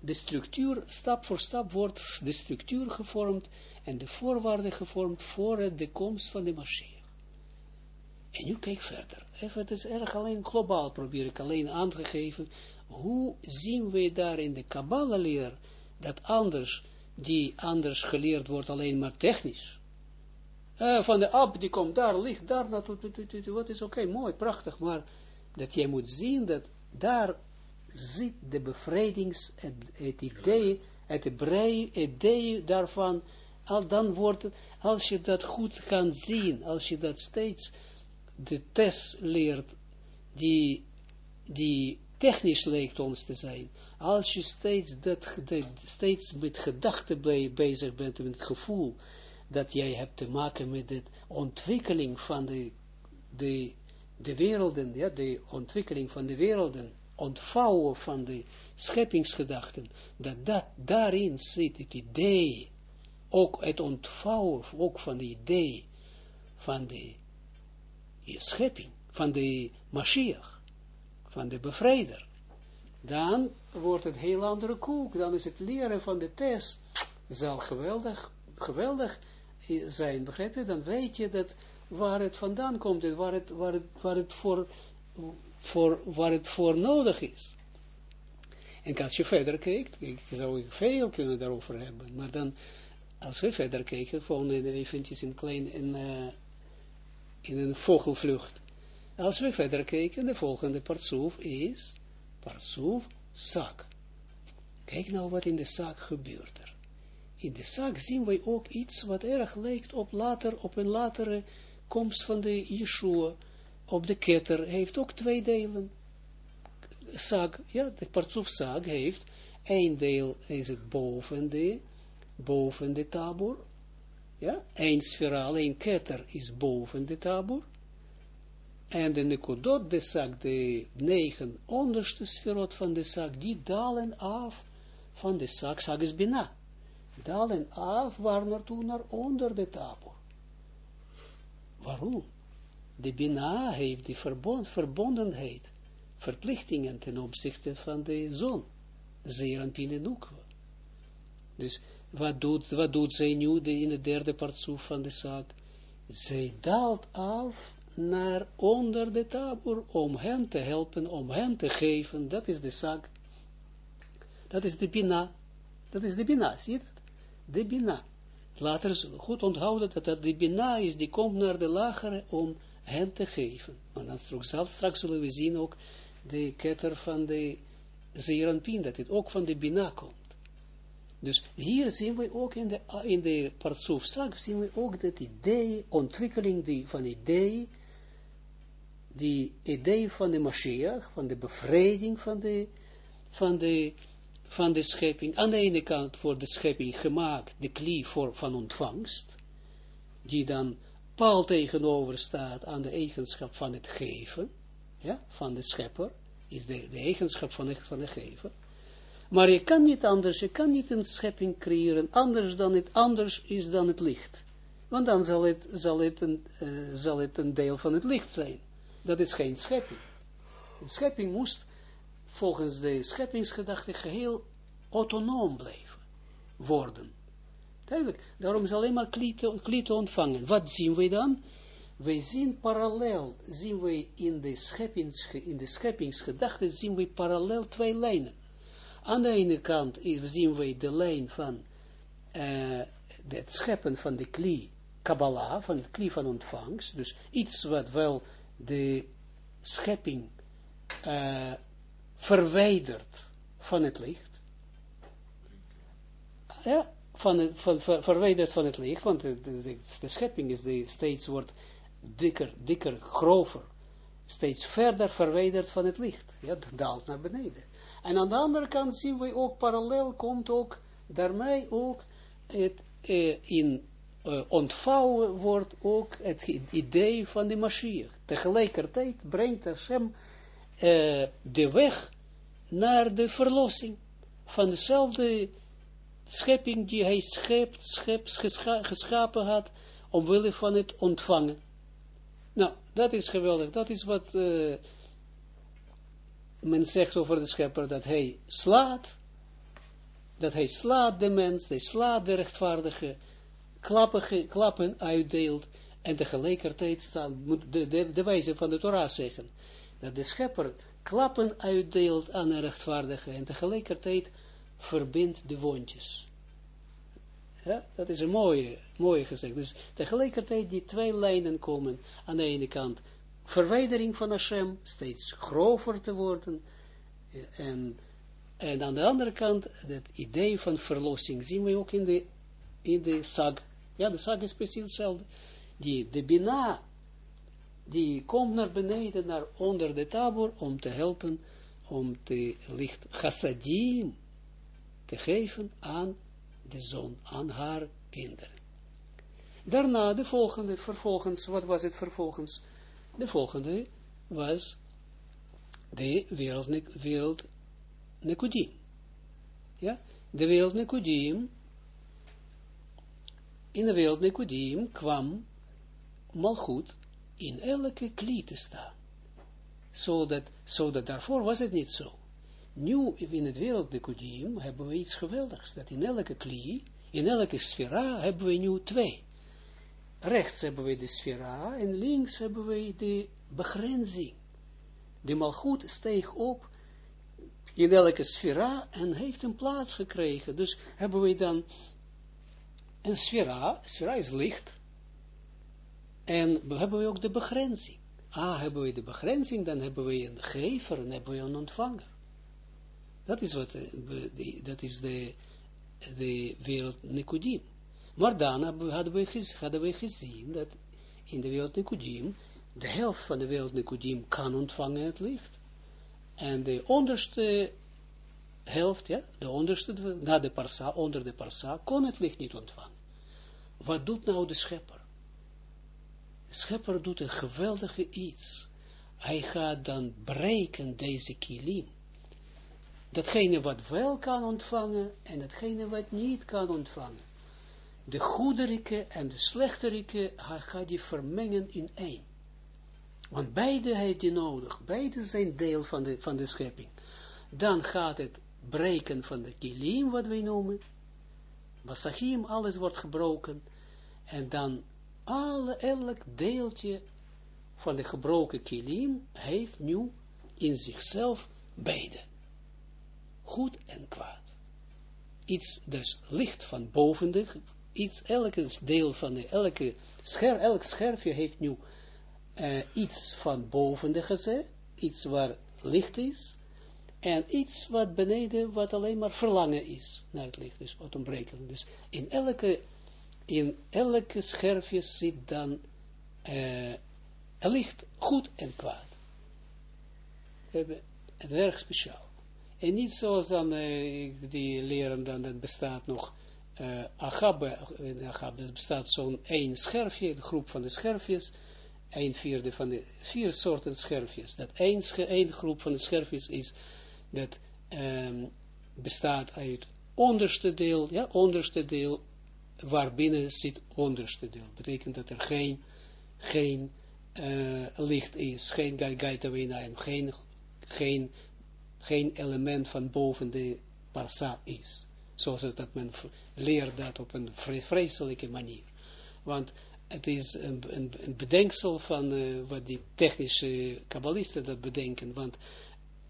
Speaker 1: de structuur, stap voor stap wordt de structuur gevormd en de voorwaarden gevormd voor de komst van de Mashiach. En nu kijk verder. Even, het is erg alleen globaal, probeer ik alleen aan te geven. Hoe zien we daar in de Kabbalah leer dat anders, die anders geleerd wordt alleen maar technisch. Uh, van de app, die komt daar, ligt daar naartoe, wat is oké, mooi, prachtig, maar dat jij moet zien dat daar zit de bevrijdings, het, het idee, het brei, idee daarvan, al dan wordt het, als je dat goed kan zien, als je dat steeds de test leert, die, die technisch lijkt ons te zijn, als je steeds, dat, steeds met gedachten bezig bent, met het gevoel, dat jij hebt te maken met de ontwikkeling van de, de, de werelden, ja, de ontwikkeling van de werelden, ontvouwen van de scheppingsgedachten, dat, dat daarin zit het idee, ook het ontvouwen, ook van de idee van de schepping, van de Mashiach, van de bevrijder, dan wordt het heel andere koek, dan is het leren van de test, zal geweldig, geweldig zijn, begrijp je? Dan weet je dat waar het vandaan komt en waar het, waar het, waar het, voor, voor, waar het voor nodig is. En als je verder kijkt, ik zou veel kunnen daarover hebben, maar dan, als we verder kijken, gewoon eventjes in klein, in, uh, in een vogelvlucht. Als we verder kijken, de volgende partsoef is, partsoef, zak. Kijk nou wat in de zak gebeurt er in de zaak zien wij ook iets wat erg lijkt op later, op een latere komst van de Yeshua. Op de ketter heeft ook twee delen. Zaak, ja, de partsoef zaak heeft, één deel is het boven de, boven de tabor. Ja, één sferaal, één ketter is boven de tabor. En de nekodot, de zaak, de negen onderste sferot van de zaak, die dalen af van de zaak, zaak is bina dalen af, waar naartoe, naar onder de tabor. Waarom? De Bina heeft die verbond, verbondenheid, verplichtingen ten opzichte van de zon, zeer en. Dus wat doet, wat doet zij nu in de derde partsoef van de zaak? Zij daalt af naar onder de tabor om hen te helpen, om hen te geven. Dat is de zaak. Dat is de Bina. Dat is de Bina, zie je dat? de Bina. Later goed onthouden dat dat de Bina is, die komt naar de lagere om hen te geven. Maar dan straks, straks zullen we zien ook de ketter van de Zeranpin, dat het ook van de Bina komt. Dus hier zien we ook in de, in de partsoef, straks zien we ook dat idee, ontwikkeling die, van idee, die idee van de Mashiach, van de bevrijding van de, van de van de schepping, aan de ene kant voor de schepping gemaakt, de klie voor, van ontvangst, die dan paal tegenover staat aan de eigenschap van het geven, ja, van de schepper, is de, de eigenschap van, echt van de gever. Maar je kan niet anders, je kan niet een schepping creëren, anders dan het, anders is dan het licht. Want dan zal het, zal het, een, uh, zal het een deel van het licht zijn. Dat is geen schepping. De schepping moest volgens de scheppingsgedachte geheel autonoom blijven worden. Duidelijk, daarom is alleen maar kliete ontvangen. Wat zien we dan? Wij zien parallel, zien we in de, scheppings, in de scheppingsgedachte, zien we parallel twee lijnen. Aan de ene kant zien we de lijn van uh, het scheppen van de kli Kabbalah, van het kli van ontvangst, dus iets wat wel de schepping uh, verwijderd van het licht. Ja, van, van, van, verwijderd van het licht, want de, de, schepping is de, steeds wordt dikker, dikker, grover, steeds verder verwijderd van het licht. Ja, daalt naar beneden. En aan de andere kant zien we ook parallel komt ook, daarmee ook het eh, in uh, ontvouwen wordt ook het idee van de Mashiach. Tegelijkertijd brengt Hashem uh, de weg naar de verlossing van dezelfde schepping die hij schept, schept geschapen had, omwille van het ontvangen. Nou, dat is geweldig. Dat is wat uh, men zegt over de schepper, dat hij slaat dat hij slaat de mens, hij slaat de rechtvaardige, klappen, uitdeelt, en tegelijkertijd staan, de, de, de wijze van de Torah zeggen, dat de schepper klappen uitdeelt aan een rechtvaardige, en tegelijkertijd verbindt de wondjes. Ja, dat is een mooie, mooie gezegd. Dus tegelijkertijd die twee lijnen komen aan de ene kant verwijdering van Hashem, steeds grover te worden, en, en aan de andere kant het idee van verlossing zien we ook in de, in de sag. Ja, de sag is precies hetzelfde. Die, de Bina, die komt naar beneden, naar onder de tabor, om te helpen, om te licht chassadim te geven aan de zon, aan haar kinderen. Daarna de volgende, vervolgens, wat was het vervolgens? De volgende was de wereld. Ja, de wereld Nekudim, in de wereld Nekudim kwam Malchut in elke klie te staan. Zodat, zodat daarvoor was het niet zo. Nu, in het wereld Nekudim, hebben we iets geweldigs, dat in elke klie, in elke sfera, hebben we nu twee. Rechts hebben we de sfera, en links hebben we de begrenzing. De malgoed steeg op in elke sfera en heeft een plaats gekregen. Dus hebben we dan een sfera, sfera is licht, en hebben we ook de begrenzing. Ah, hebben we de begrenzing, dan hebben we een gever en hebben we een ontvanger. Dat is wat, eh, dat is de, de wereld Nikudim. Maar dan hadden we, gezien, dat in de wereld Nikudim, de helft van de wereld Nikudim kan ontvangen het licht. En de onderste helft, ja, de onderste, na de parsa, onder de parsa, kon het licht niet ontvangen. Wat doet nou de schepper? De schepper doet een geweldige iets. Hij gaat dan breken deze kilim. Datgene wat wel kan ontvangen en datgene wat niet kan ontvangen. De goederikke en de slechterikke gaat die vermengen in één. Want beide heeft je nodig. Beide zijn deel van de, van de schepping. Dan gaat het breken van de kilim, wat wij noemen. Basachim, alles wordt gebroken. En dan alle, elk deeltje van de gebroken kilim heeft nu in zichzelf beide. Goed en kwaad. Iets dus licht van boven de, iets, elke deel van de, elke scher, elk scherfje heeft nu uh, iets van boven de gezet, iets waar licht is, en iets wat beneden, wat alleen maar verlangen is naar het licht, dus wat ontbreken. Dus in elke, in elke scherfje zit dan uh, licht goed en kwaad. We hebben het erg speciaal. En niet zoals dan, uh, die leren dan, dat bestaat nog, uh, bestaat zo'n één scherfje, de groep van de scherfjes, een vierde van de vier soorten scherfjes. Dat één, groep van de scherfjes is, dat um, bestaat uit onderste deel, ja, onderste deel, waarbinnen zit onderste deel. Betekent dat er geen, geen uh, licht is, geen Galgaitawinaim, geen, geen, geen element van boven de parsa is. Zoals dat men leert dat op een vreselijke manier. Want het is een, een, bedenksel van uh, wat die technische kabbalisten dat bedenken, want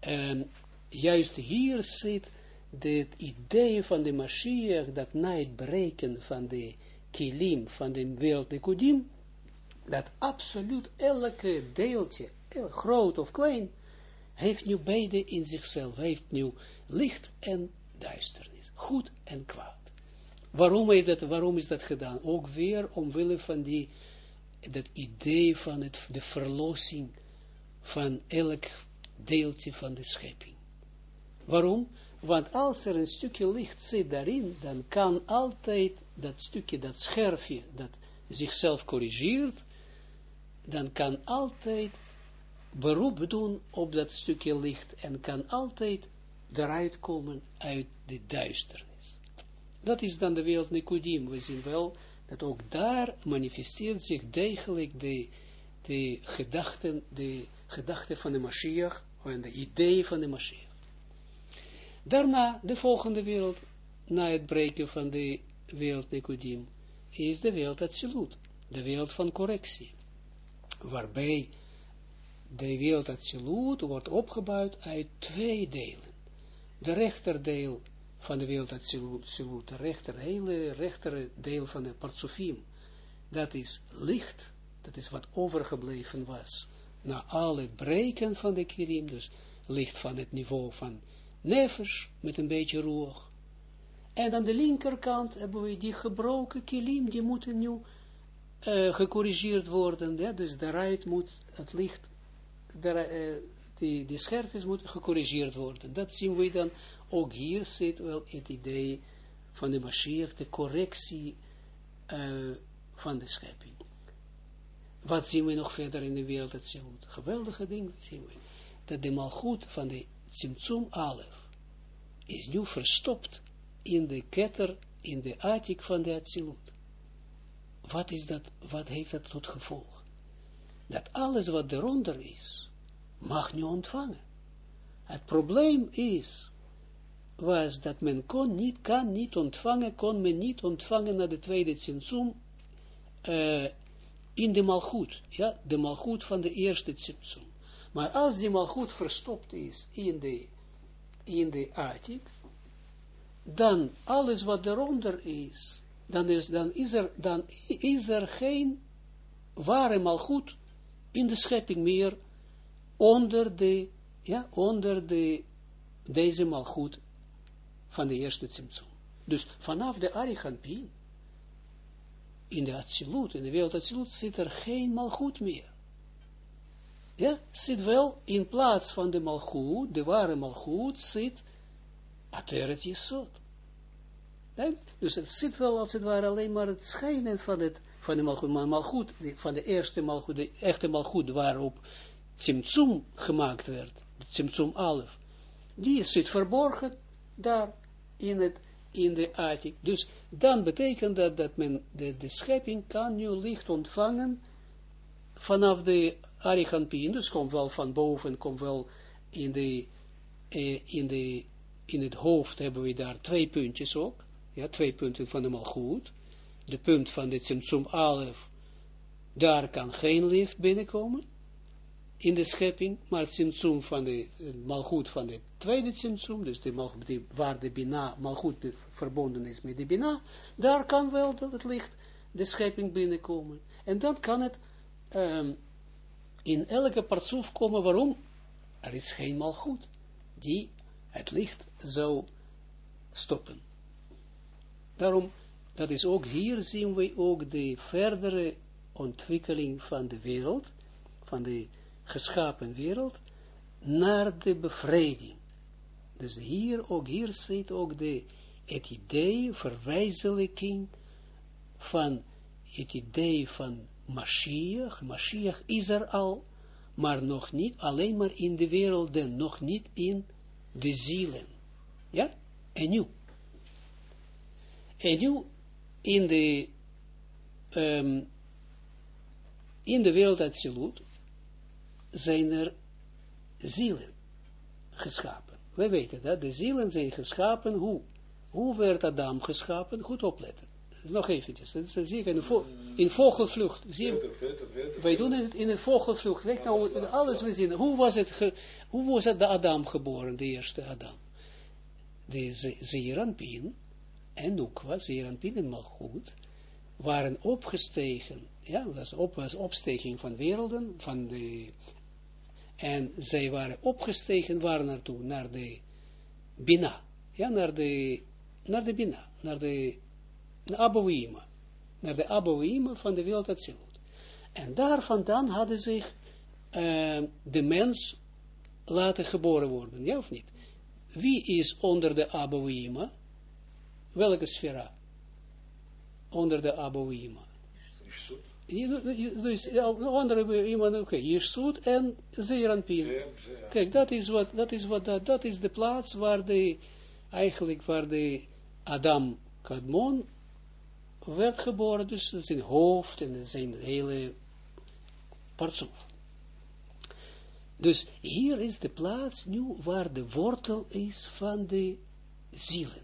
Speaker 1: um, juist hier zit het idee van de Mashiach, dat na het breken van de kilim, van de wereld de kudim, dat absoluut elke deeltje, groot of klein, heeft nu beide in zichzelf, heeft nu licht en duisternis, goed en kwaad. Waarom, dat, waarom is dat gedaan? Ook weer omwille van die, dat idee van het, de verlossing van elk deeltje van de schepping. Waarom? Want als er een stukje licht zit daarin, dan kan altijd dat stukje, dat scherfje, dat zichzelf corrigeert, dan kan altijd beroep doen op dat stukje licht en kan altijd eruit komen uit de duisternis. Dat is dan de wereld Nikudim. We zien wel dat ook daar manifesteert zich degelijk de, de gedachten, de gedachten van de Mashiach, en de idee van de Mashiach. Daarna de volgende wereld, na het breken van de wereld Nicodim, is de wereld Atsilut, de wereld van correctie, waarbij de wereld Atsilut wordt opgebouwd uit twee delen. De rechterdeel van de wereld Atsilut, de rechter, hele rechter deel van de Partsofim, dat is licht, dat is wat overgebleven was, na alle breken van de kirim, dus licht van het niveau van nefesh, met een beetje roer. En aan de linkerkant hebben we die gebroken kilim, die moeten nu uh, gecorrigeerd worden, ja, dus daaruit moet het licht, uh, die, die scherpjes moet gecorrigeerd worden. Dat zien we dan, ook hier zit wel het idee van de Mashiach, de correctie uh, van de schepping. Wat zien we nog verder in de wereld, het geweldige ding zien we, dat de malgoed van de Tsimtsum Alef is nu verstopt in de ketter, in de attic van de Atsilut. Wat is dat, wat heeft dat tot gevolg? Dat alles wat eronder is, mag nu ontvangen. Het probleem is, was dat men kon niet, kan niet ontvangen, kon men niet ontvangen naar de tweede Tsimtsum, uh, in de malgoed, ja, de malgoed van de eerste Tsimtsum. Maar als die malgoed verstopt is in de, in de attic, dan alles wat eronder is, dan is, dan is, er, dan is er geen ware malgoed in de schepping meer onder de, ja, onder de, deze malgoed van de eerste Tsimtsum. Dus vanaf de Arichampin, in de Atsilut, in de wereld Atsilut, zit er geen malgoed meer. Ja, zit wel in plaats van de malgoed, de ware malgoed, zit Ateret Jesod. Dus het zit wel als het ware alleen maar het schijnen van, het, van de malgoed, malgoed, van de eerste malgoed, de echte malgoed waarop Tsimtsum gemaakt werd, Tsimtsum Alef, die zit verborgen daar in, het, in de attic. Dus dan betekent dat dat men de, schepping kan nu licht ontvangen vanaf de Arichampien, dus komt wel van boven, komt wel in de, eh, in de, in het hoofd hebben we daar twee puntjes ook, ja, twee punten van de malgoed, de punt van de Tsimtsum Alef, daar kan geen licht binnenkomen, in de schepping, maar het Tsimtsum van de malgoed van de tweede Tsimtsum, dus de die, waar de Bina, malgoed verbonden is met de Bina, daar kan wel het licht, de schepping binnenkomen. En dan kan het um, in elke partsoef komen, waarom? Er is geen malgoed die het licht zou stoppen. Daarom, dat is ook hier zien we ook de verdere ontwikkeling van de wereld, van de geschapen wereld, naar de bevrijding. Dus hier, ook hier zit ook de, het idee, verwijzelijking van het idee van Mashiach. Mashiach is er al, maar nog niet, alleen maar in de werelden, nog niet in de zielen. Ja? En nu. En nu, in de, um, in de wereld Atsilut, zijn er zielen geschapen. Wij weten dat, de zielen zijn geschapen, hoe? Hoe werd Adam geschapen? Goed opletten. Nog eventjes, dat zie ik in, vo in vogelvlucht. Zie wij doen het in het vogelvlucht. Kijk nou, alles we zien. Hoe was het, hoe was het de Adam geboren, de eerste Adam? De Zeeranpien en Nukwa, Zeeranpien en Malchut, waren opgestegen, ja, dat was, op, was opsteging van werelden, van de en zij waren opgestegen, waar naartoe? Naar de Bina. Ja, naar de, naar de Bina. Naar de Abouima. Naar de Abouima van de wereld Atsilut. En daar vandaan hadden zich uh, de mens laten geboren worden. Ja of niet? Wie is onder de Abouima? Welke sfera? Onder de Abouima dus andere iemand, oké, Jirsut en Zeeranpien. Kijk, dat is wat, dat is wat, dat is de plaats waar de, eigenlijk waar de Adam Kadmon werd geboren, dus zijn hoofd en zijn hele partsoef. Dus hier is de plaats nu waar de wortel is van de zielen.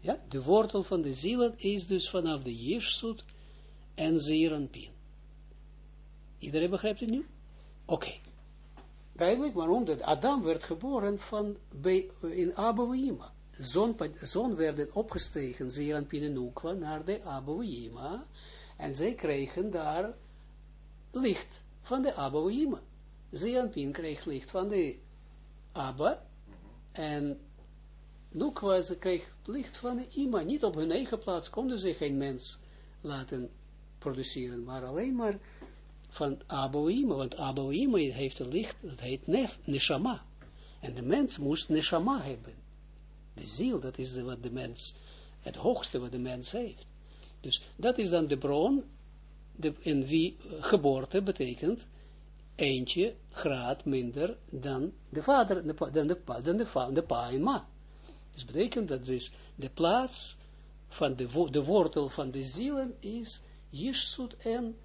Speaker 1: Ja, de wortel van de zielen is dus vanaf de Jirsut en Zeeranpien. Iedereen begrijpt het nu? Oké. Duidelijk waarom dat Adam werd geboren van in Abouima. Zon, zon werden opgestegen, Zeeranpien en Nukwa, naar de Abouima. En zij kregen daar licht van de Abouima. Zeeranpien kreeg licht van de Abba. En Nukwa, ze kreeg licht van de Ima. Niet op hun eigen plaats konden ze geen mens laten produceren, maar alleen maar van Aboïma, want Aboïma heeft een licht, dat heet nef, neshama. En de mens moest neshama hebben. De ziel, dat is wat de mens, het hoogste wat de mens heeft. Dus dat is dan de bron, de, in wie geboorte betekent eentje graad minder dan de vader, dan de, de, dan de, de pa en ma. Dus betekent dat dus de plaats van de, de wortel van de zielen is Yeshut en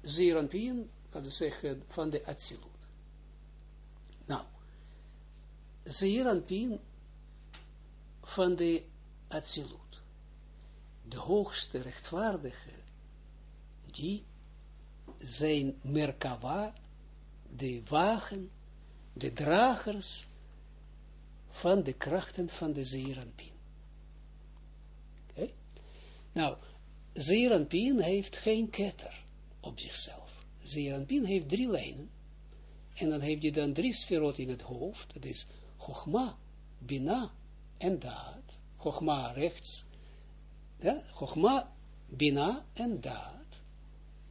Speaker 1: Zeranpien, is zeggen, van de Atsilut. Nou, Zeranpien van de Atsilut. De hoogste rechtvaardige, die zijn Merkava, de wagen, de dragers van de krachten van de Zeranpien. Okay? Nou, Zeranpien heeft geen ketter op zichzelf. Zeranpien heeft drie lijnen. En dan heeft je dan drie sferot in het hoofd. Dat is Chogma, Bina en Daad. Chogma rechts. Ja? Chogma, Bina en Daad.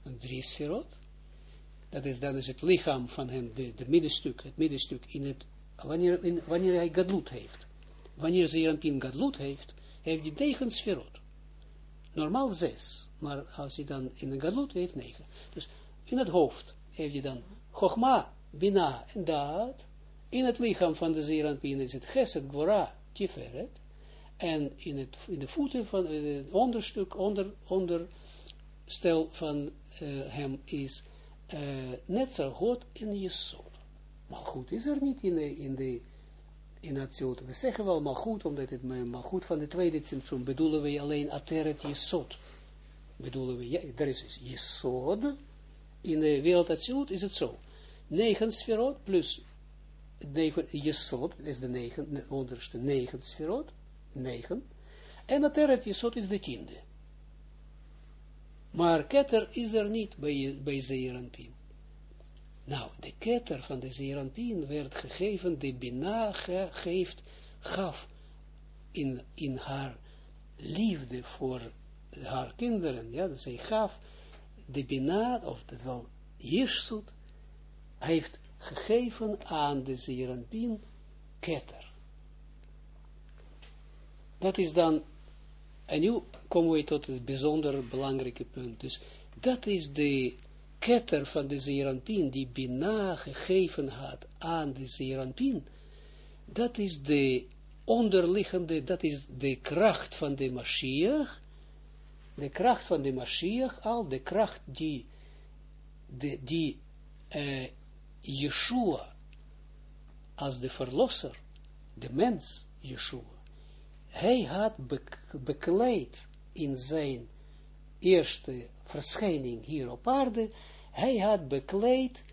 Speaker 1: Een drie sferot. Dat is, dan is het lichaam van hem, de, de middenstuk, het middenstuk in het, wanneer, wanneer hij gadlut heeft. Wanneer Zeranpien gadlut heeft, heeft hij negen sferot. Normaal zes, maar als je dan in een gadlut heeft negen. Dus in het hoofd heeft je dan Chogma, Bina en Daad. In het lichaam van de Zeranpien is het Geset, Gvora, Tiferet. En in, het, in de voeten van het onderstuk, onder, onderstel van uh, hem is uh, net zo goed in je. Maar goed is er niet in de, in de in Atsilut. We zeggen wel maar goed, omdat het maar goed van de tweede Tsimtsum bedoelen we alleen Ateret Jesod. Bedoelen we, ja, er is Jesod. In de wereld Atsilut is het zo. Negen sferot plus negen, Jesod, is de negen, de onderste negen sferot, negen. En Ateret Jesod is de tiende. Maar Keter is er niet bij, bij Zeeranpin. Nou, de ketter van de Zeranpien werd gegeven, de Bina geeft, gaf in, in haar liefde voor haar kinderen, ja, dat zij gaf de Bina, of dat wel Jirsut, heeft gegeven aan de Zeranpien ketter. Dat is dan, en nu komen we tot het bijzonder belangrijke punt, dus dat is de ketter van de Zeranpin, die Bina gegeven had aan de Zeranpin, dat is de onderliggende, dat is de kracht van de Mashiach, de kracht van de Mashiach al, de kracht die, die uh, Yeshua, als de verlosser, de mens Yeshua, hij had bekleed in zijn eerste verschijning hier op aarde, hij had bekleed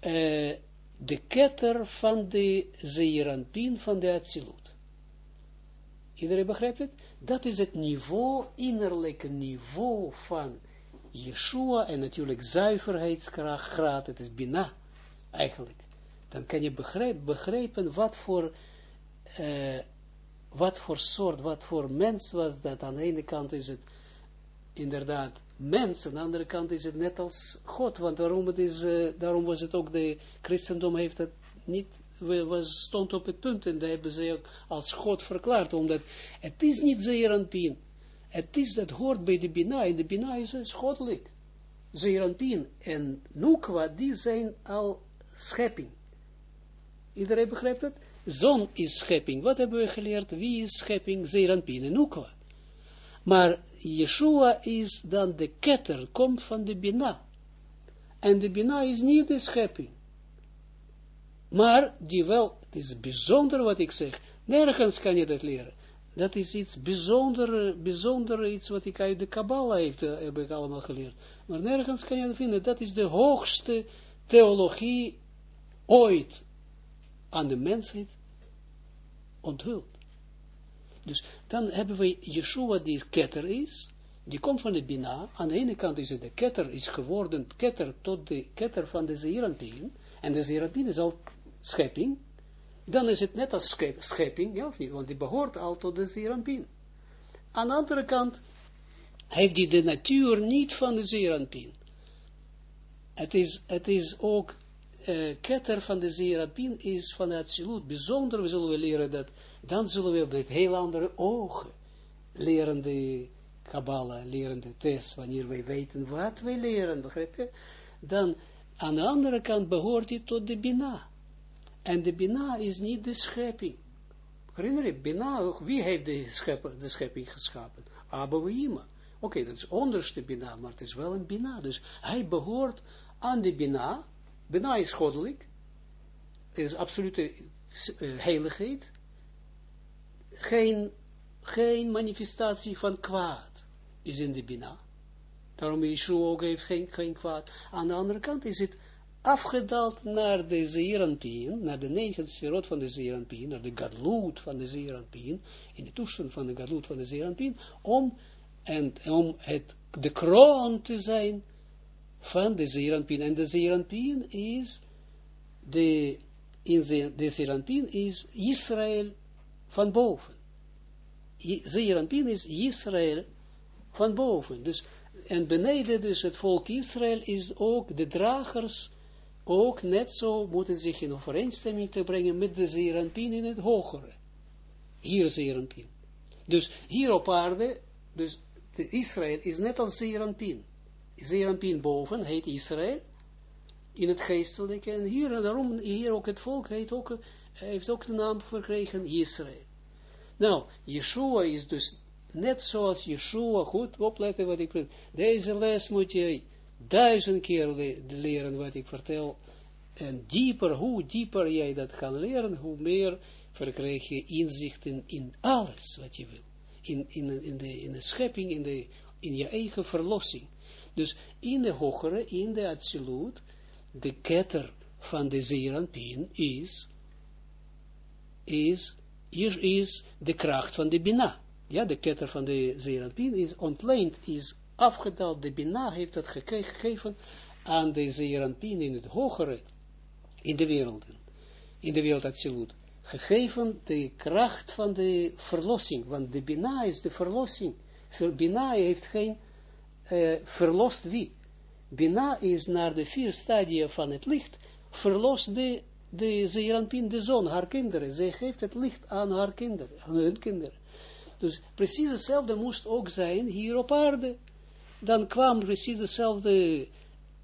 Speaker 1: uh, de ketter van de Zeeranpien van de Atsilut. Iedereen begrijpt het? Dat is het niveau, innerlijke niveau van Yeshua en natuurlijk zuiverheidsgraad, het is Bina, eigenlijk. Dan kan je begrijpen, wat voor uh, wat voor soort, wat voor mens was dat. Aan de ene kant is het inderdaad mens, aan de andere kant is het net als God, want daarom, het is, uh, daarom was het ook, de christendom heeft het niet, was, stond op het punt, en daar hebben ze ook als God verklaard, omdat het is niet Zeeranpien, het is, dat hoort bij de Bina, en de Bina is, is goddelijk. Zeeranpien en Nukwa, die zijn al schepping. Iedereen begrijpt het? Zon is schepping. Wat hebben we geleerd? Wie is schepping? Zeeranpien en Nukwa. Maar Yeshua is dan de ketter, komt van de Bina. En de Bina is niet de schepping. Maar die wel, het is bijzonder wat ik zeg, nergens kan je dat leren. Dat is iets bijzonder, bijzonder iets wat ik uit de Kabbalah heeft, eh, heb ik allemaal geleerd. Maar nergens kan je dat vinden. Dat is de hoogste theologie ooit aan de mensheid onthuld. Dus dan hebben we Yeshua die ketter is, die komt van de Bina. Aan de ene kant is het de ketter, is geworden ketter tot de ketter van de Zeeranpien. En de Zeeranpien is al schepping. Dan is het net als schepping, ja of niet? Want die behoort al tot de Zeeranpien. Aan de andere kant heeft hij de natuur niet van de Zeeranpien. Het is, het is ook, uh, ketter van de Zeeranpien is van het absoluut bijzonder. We zullen leren dat, dan zullen we met heel andere ogen leren de Kabbalah, leren de test, wanneer wij weten wat wij leren, begrijp je? Dan, aan de andere kant behoort hij tot de Bina. En de Bina is niet de schepping. Herinner je, Bina, wie heeft de, schepping geschapen? Abba Oké, dat is onderste Bina, maar het is wel een Bina. Dus hij behoort aan de Bina. Bina is goddelijk. is absolute uh, heiligheid. Geen, geen manifestatie van kwaad is in de Bina. Daarom Yeshua ook heeft geen, geen kwaad. Aan de andere kant is het afgedaald naar de Zeeranpien, naar de negen sferot van de Zeeranpien, naar de Gadlut van de Zeeranpien, in de toestand van de Gadlut van de Zeeranpien, om, en, om het, de kroon te zijn van de Zeeranpien. En de Zeeranpien is, de, in de, de Zeeranpien is Israël van boven. Zeeranpien is Israël van boven. Dus, en beneden dus het volk Israël is ook de dragers ook net zo moeten zich in overeenstemming te brengen met de Zeranpien in het hogere. Hier Zeranpien. Dus hier op aarde, dus Israël is net als Zeranpien. Zeranpien boven heet Israël, in het geestelijke, en hier, daarom, hier ook het volk heet ook, heeft ook de naam verkregen, Israël. Nou, Yeshua is dus net zoals Yeshua, goed opletten wat ik Deze les moet je duizend keer leren wat ik vertel. En dieper, hoe dieper jij dat kan leren, hoe meer verkrijg je inzichten in alles wat je wil. In, in, in, de, in de schepping, in, de, in je eigen verlossing. Dus in de hogere, in de absolute, de ketter van de Zeranpien is, is, is, is de kracht van de Bina. Ja, de ketter van de Zeranpien is ontleend, is afgedaald, de Bina heeft dat gegeven aan de Zeranpien in het hogere, in de wereld, in de wereld absoluut, gegeven de kracht van de verlossing, want de Bina is de verlossing. Bina heeft geen uh, verlost wie. Bina is naar de vier stadia van het licht, verlost de, de Zeranpien, de zon, haar kinderen. Zij geeft het licht aan haar kinderen, aan hun kinderen. Dus precies hetzelfde moest ook zijn hier op aarde dan kwam precies hetzelfde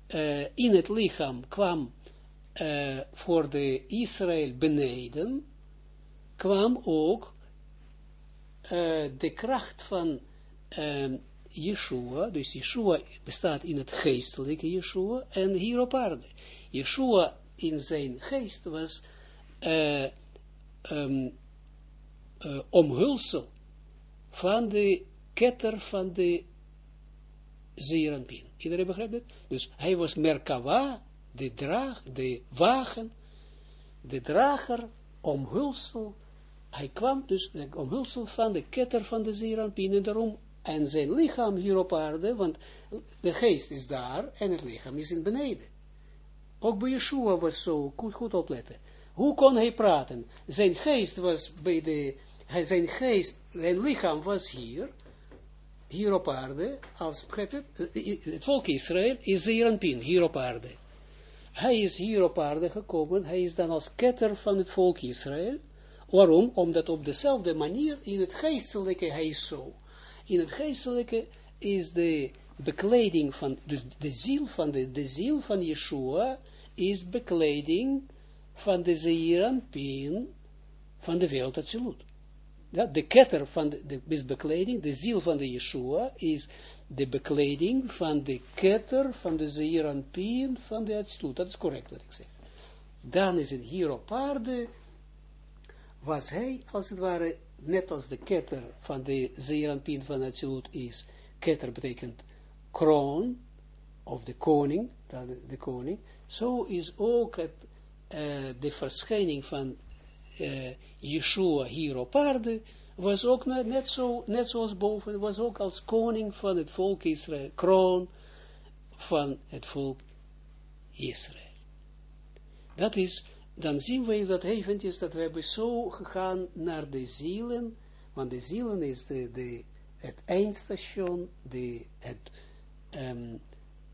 Speaker 1: uh, in het lichaam, kwam uh, voor de Israël beneden, kwam ook uh, de kracht van Yeshua, dus Yeshua bestaat in het geestelijke Yeshua, en hier op aarde. Yeshua in zijn geest was um, omhulsel van de ketter van de Zeeranpien. Iedereen begrijpt het? Dus hij was Merkava, de draag, de wagen, de drager, omhulsel. Hij kwam dus, de omhulsel van de ketter van de Zeeranpien en daarom, en zijn lichaam hier op aarde, want de geest is daar en het lichaam is in beneden. Ook bij Yeshua was zo, goed, goed opletten. Hoe kon hij praten? Zijn geest was bij de, zijn geest, zijn lichaam was hier, hier op aarde, als, het, het volk Israël is Zeranpin, hier op aarde. Hij is hier op aarde gekomen, hij is dan als ketter van het volk Israël. Waarom? Omdat op dezelfde manier, in het geestelijke, hij is zo. In het geestelijke is de bekleding van, dus de ziel van, de, de ziel van Yeshua, is bekleding van de Zeranpin van de wereld absoluut. Ja, de ketter van de, de bekleding, de ziel van de Yeshua, is de bekleding van de ketter van de Zeeranpien van de Atsilut. Dat is correct wat ik zeg. Dan is het hier op aarde, was hij, als het ware, net als de ketter van de zeeranpien van Atsilut is, ketter betekent kroon, of de koning, de, de koning, zo is ook het, uh, de verschijning van uh, Yeshua hier op was ook net, zo, net zoals boven, was ook als koning van het volk Israël, kroon van het volk Israël. Dat is, dan zien we dat eventjes, dat we hebben zo gegaan naar de zielen, want de zielen is de, de, het eindstation, de, het, um,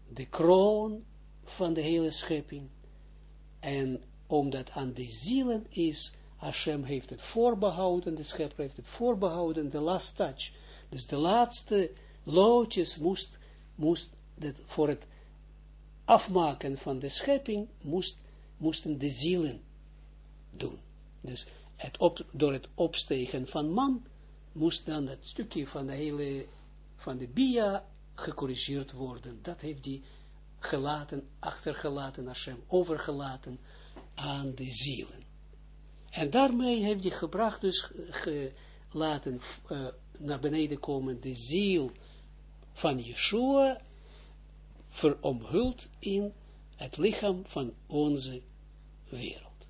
Speaker 1: de kroon van de hele schepping. En omdat aan de zielen is, Hashem heeft het voorbehouden, de schepper heeft het voorbehouden, de last touch. Dus de laatste loodjes moest, moest dat voor het afmaken van de schepping, moest, moesten de zielen doen. Dus het op, door het opstegen van man, moest dan dat stukje van de hele, van de bia gecorrigeerd worden. Dat heeft hij gelaten, achtergelaten, Hashem, overgelaten aan de zielen. En daarmee heeft hij gebracht, dus laten uh, naar beneden komen, de ziel van Yeshua, veromhuld in het lichaam van onze wereld.